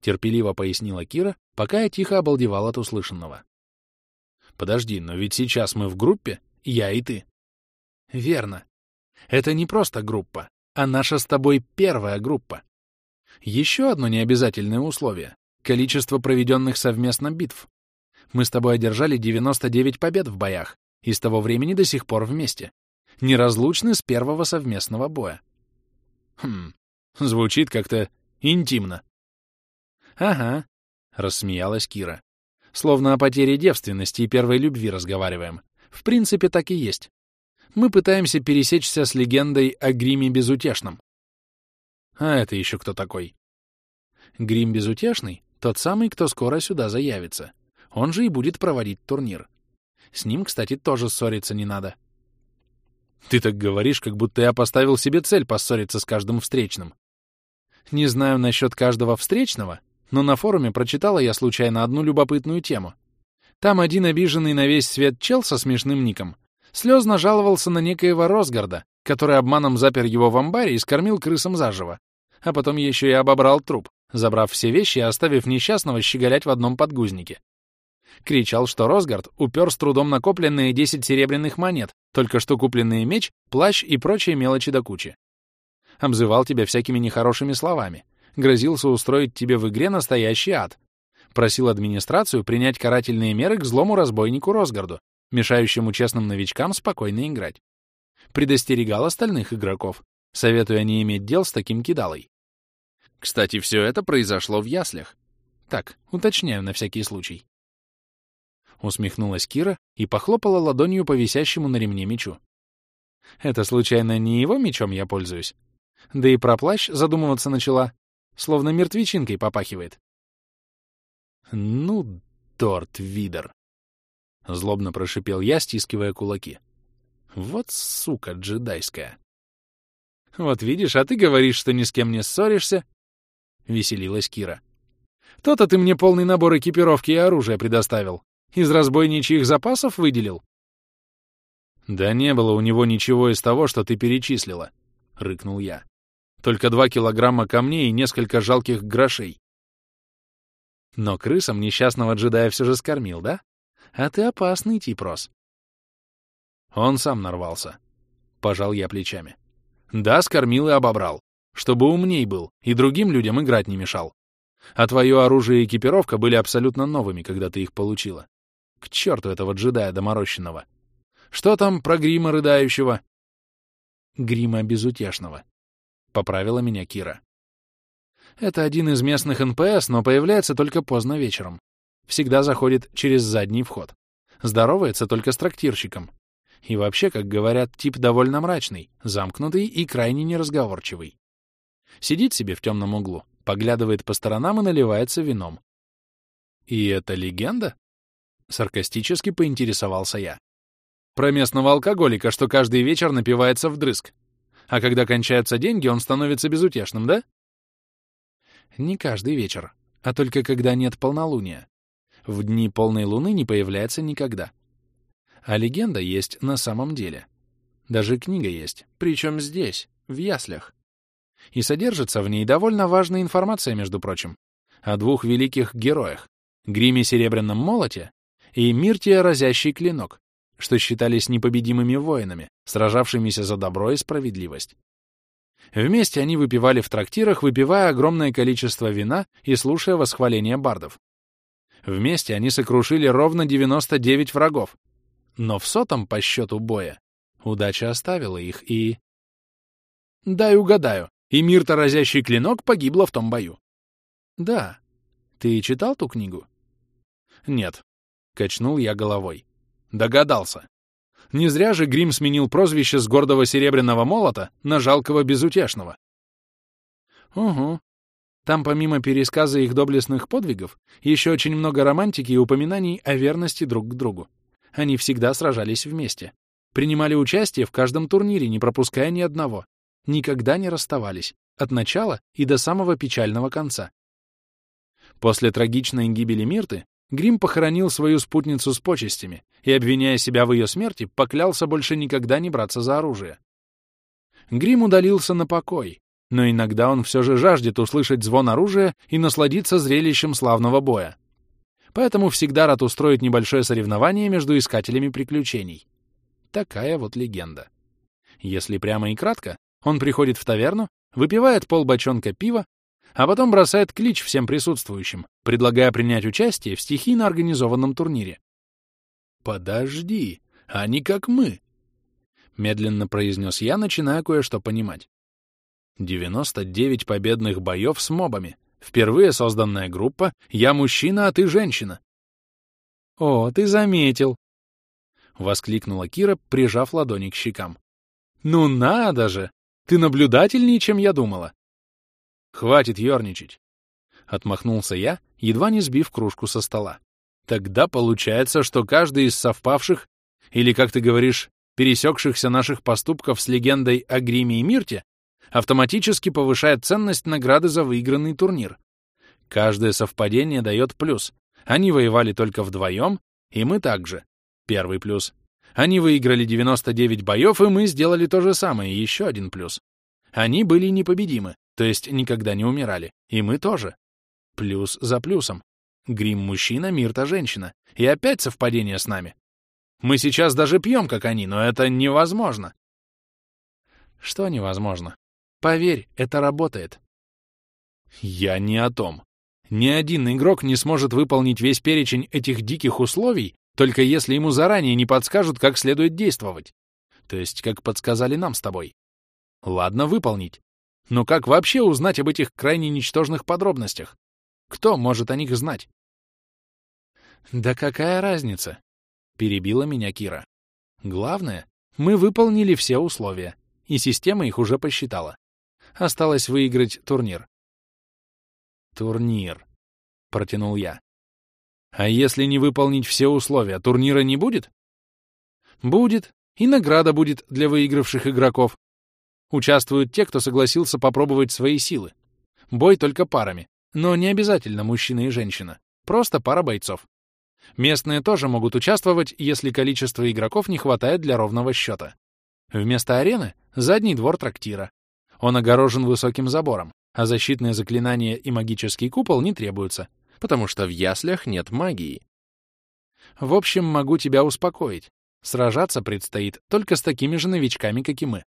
Терпеливо пояснила Кира, пока я тихо обалдевал от услышанного. Подожди, но ведь сейчас мы в группе, я и ты. Верно. Это не просто группа, а наша с тобой первая группа. Еще одно необязательное условие — количество проведенных совместно битв. Мы с тобой одержали 99 побед в боях, и с того времени до сих пор вместе. Неразлучны с первого совместного боя. Хм, звучит как-то интимно. Ага, — рассмеялась Кира. Словно о потере девственности и первой любви разговариваем. В принципе, так и есть. Мы пытаемся пересечься с легендой о гриме безутешном. А это еще кто такой? Грим безутешный — тот самый, кто скоро сюда заявится. Он же и будет проводить турнир. С ним, кстати, тоже ссориться не надо. Ты так говоришь, как будто я поставил себе цель поссориться с каждым встречным. Не знаю насчет каждого встречного, но на форуме прочитала я случайно одну любопытную тему. Там один обиженный на весь свет чел со смешным ником слезно жаловался на некоего Росгарда, который обманом запер его в амбаре и скормил крысам заживо, а потом еще и обобрал труп, забрав все вещи и оставив несчастного щеголять в одном подгузнике. Кричал, что Росгард упер с трудом накопленные 10 серебряных монет, только что купленные меч, плащ и прочие мелочи до кучи. Обзывал тебя всякими нехорошими словами, грозился устроить тебе в игре настоящий ад. Просил администрацию принять карательные меры к злому разбойнику Росгарду, мешающему честным новичкам спокойно играть. Предостерегал остальных игроков, советуя не иметь дел с таким кидалой. Кстати, все это произошло в яслях. Так, уточняю на всякий случай. Усмехнулась Кира и похлопала ладонью по висящему на ремне мечу. Это, случайно, не его мечом я пользуюсь? Да и про плащ задумываться начала, словно мертвечинкой попахивает. «Ну, торт, видер!» — злобно прошипел я, стискивая кулаки. «Вот сука джедайская!» «Вот видишь, а ты говоришь, что ни с кем не ссоришься!» — веселилась Кира. «То-то ты мне полный набор экипировки и оружия предоставил. Из разбойничьих запасов выделил?» «Да не было у него ничего из того, что ты перечислила», — рыкнул я. Только два килограмма камней и несколько жалких грошей. Но крысам несчастного джедая все же скормил, да? А ты опасный тип, Рос. Он сам нарвался. Пожал я плечами. Да, скормил и обобрал. Чтобы умней был и другим людям играть не мешал. А твое оружие и экипировка были абсолютно новыми, когда ты их получила. К черту этого джедая доморощенного. Что там про грима рыдающего? Грима безутешного. Поправила меня Кира. Это один из местных НПС, но появляется только поздно вечером. Всегда заходит через задний вход. Здоровается только с трактирщиком. И вообще, как говорят, тип довольно мрачный, замкнутый и крайне неразговорчивый. Сидит себе в темном углу, поглядывает по сторонам и наливается вином. «И это легенда?» — саркастически поинтересовался я. «Про местного алкоголика, что каждый вечер напивается вдрызг. А когда кончаются деньги, он становится безутешным, да?» Не каждый вечер, а только когда нет полнолуния. В дни полной луны не появляется никогда. А легенда есть на самом деле. Даже книга есть, причем здесь, в яслях. И содержится в ней довольно важная информация, между прочим, о двух великих героях — Гриме Серебряном Молоте и Миртия Разящий Клинок, что считались непобедимыми воинами, сражавшимися за добро и справедливость. Вместе они выпивали в трактирах, выпивая огромное количество вина и слушая восхваления бардов. Вместе они сокрушили ровно 99 врагов. Но в сотом по счету боя удача оставила их и... Дай угадаю, и Мирта Разящий Клинок погибла в том бою. Да. Ты читал ту книгу? Нет. Качнул я головой. Догадался. Не зря же Грим сменил прозвище с гордого серебряного молота на жалкого безутешного. Угу. Там помимо пересказа их доблестных подвигов, еще очень много романтики и упоминаний о верности друг к другу. Они всегда сражались вместе. Принимали участие в каждом турнире, не пропуская ни одного. Никогда не расставались. От начала и до самого печального конца. После трагичной гибели Мирты Грим похоронил свою спутницу с почестями и, обвиняя себя в ее смерти, поклялся больше никогда не браться за оружие. Грим удалился на покой, но иногда он все же жаждет услышать звон оружия и насладиться зрелищем славного боя. Поэтому всегда рад устроить небольшое соревнование между искателями приключений. Такая вот легенда. Если прямо и кратко, он приходит в таверну, выпивает полбочонка пива а потом бросает клич всем присутствующим, предлагая принять участие в стихийно организованном турнире. «Подожди, они как мы», — медленно произнес я, начиная кое-что понимать. 99 победных боев с мобами. Впервые созданная группа «Я мужчина, а ты женщина». «О, ты заметил!» — воскликнула Кира, прижав ладони к щекам. «Ну надо же! Ты наблюдательнее, чем я думала. «Хватит ерничать!» Отмахнулся я, едва не сбив кружку со стола. Тогда получается, что каждый из совпавших, или, как ты говоришь, пересекшихся наших поступков с легендой о Гриме и Мирте, автоматически повышает ценность награды за выигранный турнир. Каждое совпадение дает плюс. Они воевали только вдвоем, и мы также. Первый плюс. Они выиграли 99 боев, и мы сделали то же самое, еще один плюс. Они были непобедимы, то есть никогда не умирали. И мы тоже. Плюс за плюсом. Грим мужчина, Мирта женщина. И опять совпадение с нами. Мы сейчас даже пьем, как они, но это невозможно. Что невозможно? Поверь, это работает. Я не о том. Ни один игрок не сможет выполнить весь перечень этих диких условий, только если ему заранее не подскажут, как следует действовать. То есть, как подсказали нам с тобой. Ладно, выполнить. Но как вообще узнать об этих крайне ничтожных подробностях? Кто может о них знать? «Да какая разница?» — перебила меня Кира. «Главное, мы выполнили все условия, и система их уже посчитала. Осталось выиграть турнир». «Турнир», — протянул я. «А если не выполнить все условия, турнира не будет?» «Будет, и награда будет для выигравших игроков. Участвуют те, кто согласился попробовать свои силы. Бой только парами, но не обязательно мужчина и женщина, просто пара бойцов. Местные тоже могут участвовать, если количество игроков не хватает для ровного счета. Вместо арены — задний двор трактира. Он огорожен высоким забором, а защитные заклинания и магический купол не требуются. Потому что в яслях нет магии. В общем, могу тебя успокоить. Сражаться предстоит только с такими же новичками, как и мы.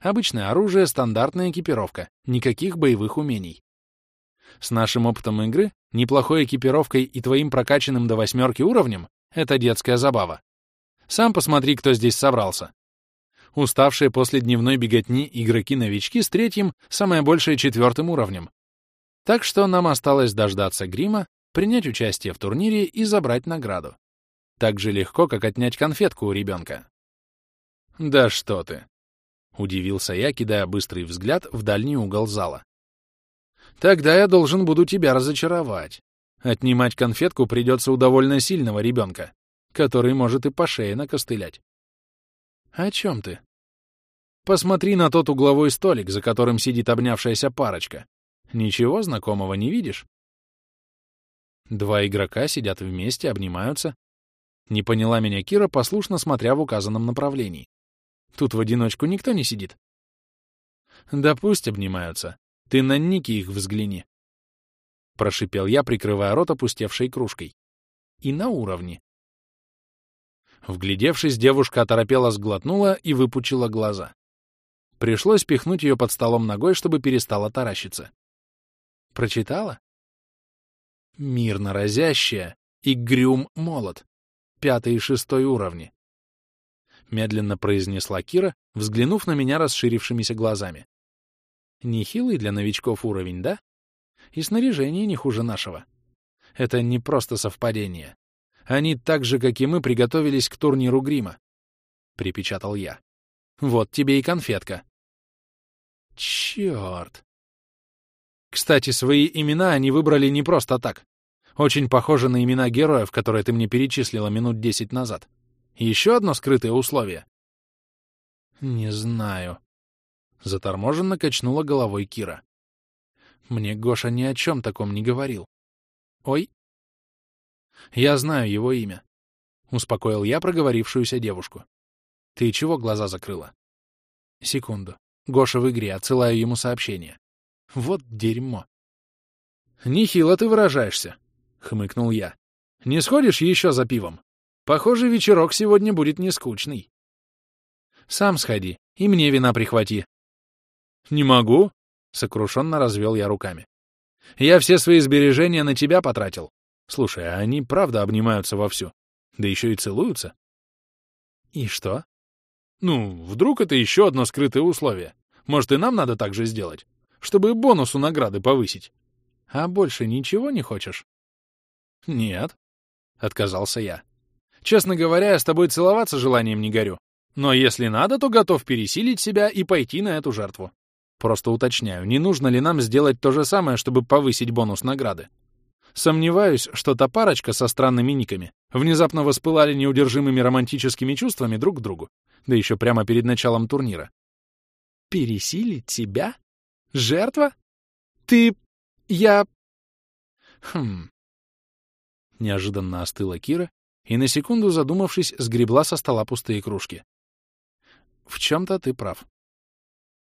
Обычное оружие, стандартная экипировка, никаких боевых умений. С нашим опытом игры, неплохой экипировкой и твоим прокачанным до восьмерки уровнем — это детская забава. Сам посмотри, кто здесь собрался. Уставшие после дневной беготни игроки-новички с третьим, самое большее четвертым уровнем. Так что нам осталось дождаться грима, принять участие в турнире и забрать награду. Так же легко, как отнять конфетку у ребенка. «Да что ты!» — удивился я, кидая быстрый взгляд в дальний угол зала. «Тогда я должен буду тебя разочаровать. Отнимать конфетку придется у довольно сильного ребенка, который может и по шее накостылять». «О чем ты?» «Посмотри на тот угловой столик, за которым сидит обнявшаяся парочка. Ничего знакомого не видишь?» Два игрока сидят вместе, обнимаются, не поняла меня Кира, послушно смотря в указанном направлении. Тут в одиночку никто не сидит. Да пусть обнимаются. Ты на Ники их взгляни. Прошипел я, прикрывая рот опустевшей кружкой. И на уровне. Вглядевшись, девушка оторопела сглотнула и выпучила глаза. Пришлось пихнуть ее под столом ногой, чтобы перестала таращиться. Прочитала? Мирно разящая и грюм молот пятый и шестой уровни. Медленно произнесла Кира, взглянув на меня расширившимися глазами. Нехилый для новичков уровень, да? И снаряжение не хуже нашего. Это не просто совпадение. Они так же, как и мы, приготовились к турниру грима. Припечатал я. Вот тебе и конфетка. Чёрт. Кстати, свои имена они выбрали не просто так. Очень похоже на имена героев, которые ты мне перечислила минут десять назад. Еще одно скрытое условие? Не знаю. Заторможенно качнула головой Кира. Мне Гоша ни о чем таком не говорил. Ой. Я знаю его имя. Успокоил я проговорившуюся девушку. Ты чего глаза закрыла? Секунду. Гоша в игре, отсылаю ему сообщение. Вот дерьмо. Нехило ты выражаешься. — хмыкнул я. «Не сходишь еще за пивом? Похоже, вечерок сегодня будет не скучный». «Сам сходи, и мне вина прихвати». «Не могу», — сокрушенно развел я руками. «Я все свои сбережения на тебя потратил. Слушай, а они правда обнимаются вовсю? Да еще и целуются». «И что?» «Ну, вдруг это еще одно скрытое условие. Может, и нам надо так же сделать, чтобы бонусу награды повысить. А больше ничего не хочешь?» «Нет», — отказался я. «Честно говоря, я с тобой целоваться желанием не горю. Но если надо, то готов пересилить себя и пойти на эту жертву. Просто уточняю, не нужно ли нам сделать то же самое, чтобы повысить бонус награды? Сомневаюсь, что та парочка со странными никами внезапно воспылали неудержимыми романтическими чувствами друг к другу, да еще прямо перед началом турнира. Пересилить тебя? Жертва? Ты... я... Хм... Неожиданно остыла Кира и, на секунду задумавшись, сгребла со стола пустые кружки. «В чем-то ты прав.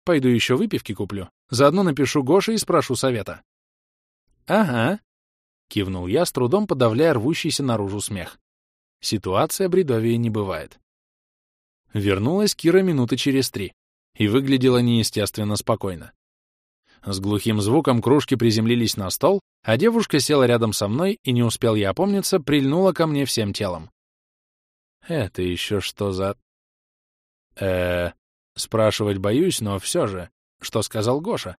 Пойду еще выпивки куплю. Заодно напишу Гоше и спрошу совета». «Ага», — кивнул я, с трудом подавляя рвущийся наружу смех. Ситуация бредовее не бывает. Вернулась Кира минуты через три и выглядела неестественно спокойно. С глухим звуком кружки приземлились на стол, а девушка села рядом со мной и, не успел я опомниться, прильнула ко мне всем телом. «Это еще что за...» э спрашивать боюсь, но все же, что сказал Гоша?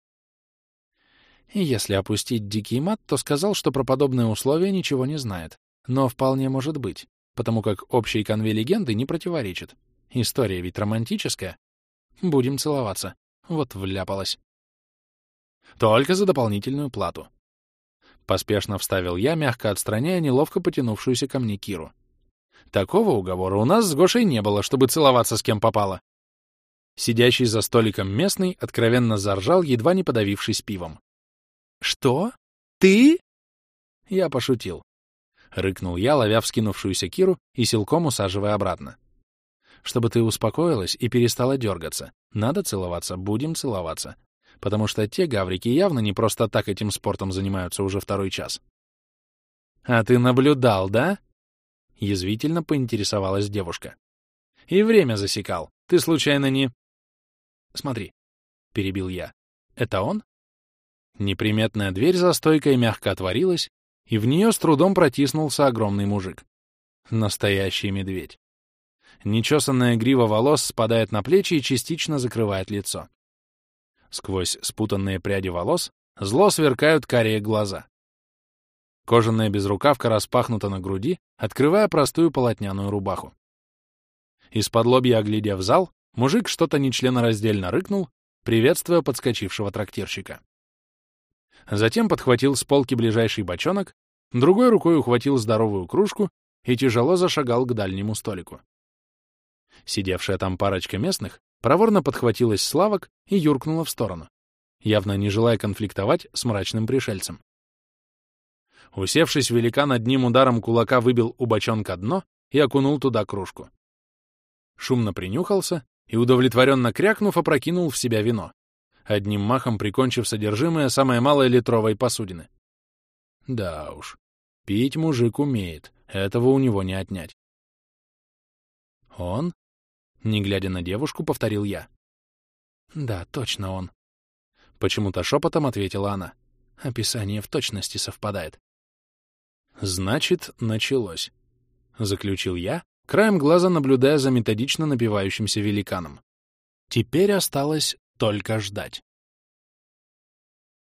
Если опустить дикий мат, то сказал, что про подобные условия ничего не знает. Но вполне может быть, потому как общей конве легенды не противоречит. История ведь романтическая. Будем целоваться. Вот вляпалась. Только за дополнительную плату. Поспешно вставил я, мягко отстраняя неловко потянувшуюся ко мне Киру. Такого уговора у нас с Гошей не было, чтобы целоваться с кем попало. Сидящий за столиком местный откровенно заржал, едва не подавившись пивом. «Что? Ты?» Я пошутил. Рыкнул я, ловя вскинувшуюся Киру и силком усаживая обратно. «Чтобы ты успокоилась и перестала дергаться. Надо целоваться, будем целоваться потому что те гаврики явно не просто так этим спортом занимаются уже второй час. «А ты наблюдал, да?» — язвительно поинтересовалась девушка. «И время засекал. Ты случайно не...» «Смотри», — перебил я. «Это он?» Неприметная дверь за стойкой мягко отворилась, и в нее с трудом протиснулся огромный мужик. Настоящий медведь. Нечесанная грива волос спадает на плечи и частично закрывает лицо. Сквозь спутанные пряди волос зло сверкают карие глаза. Кожаная безрукавка распахнута на груди, открывая простую полотняную рубаху. Из-под лобья оглядев зал, мужик что-то нечленораздельно рыкнул, приветствуя подскочившего трактирщика. Затем подхватил с полки ближайший бочонок, другой рукой ухватил здоровую кружку и тяжело зашагал к дальнему столику. Сидевшая там парочка местных проворно подхватилась с лавок и юркнула в сторону, явно не желая конфликтовать с мрачным пришельцем. Усевшись, великан одним ударом кулака выбил у бочонка дно и окунул туда кружку. Шумно принюхался и, удовлетворенно крякнув, опрокинул в себя вино, одним махом прикончив содержимое самой малой литровой посудины. Да уж, пить мужик умеет, этого у него не отнять. «Он?» — не глядя на девушку, повторил я. «Да, точно он». Почему-то шепотом ответила она. Описание в точности совпадает. «Значит, началось», — заключил я, краем глаза наблюдая за методично напивающимся великаном. Теперь осталось только ждать.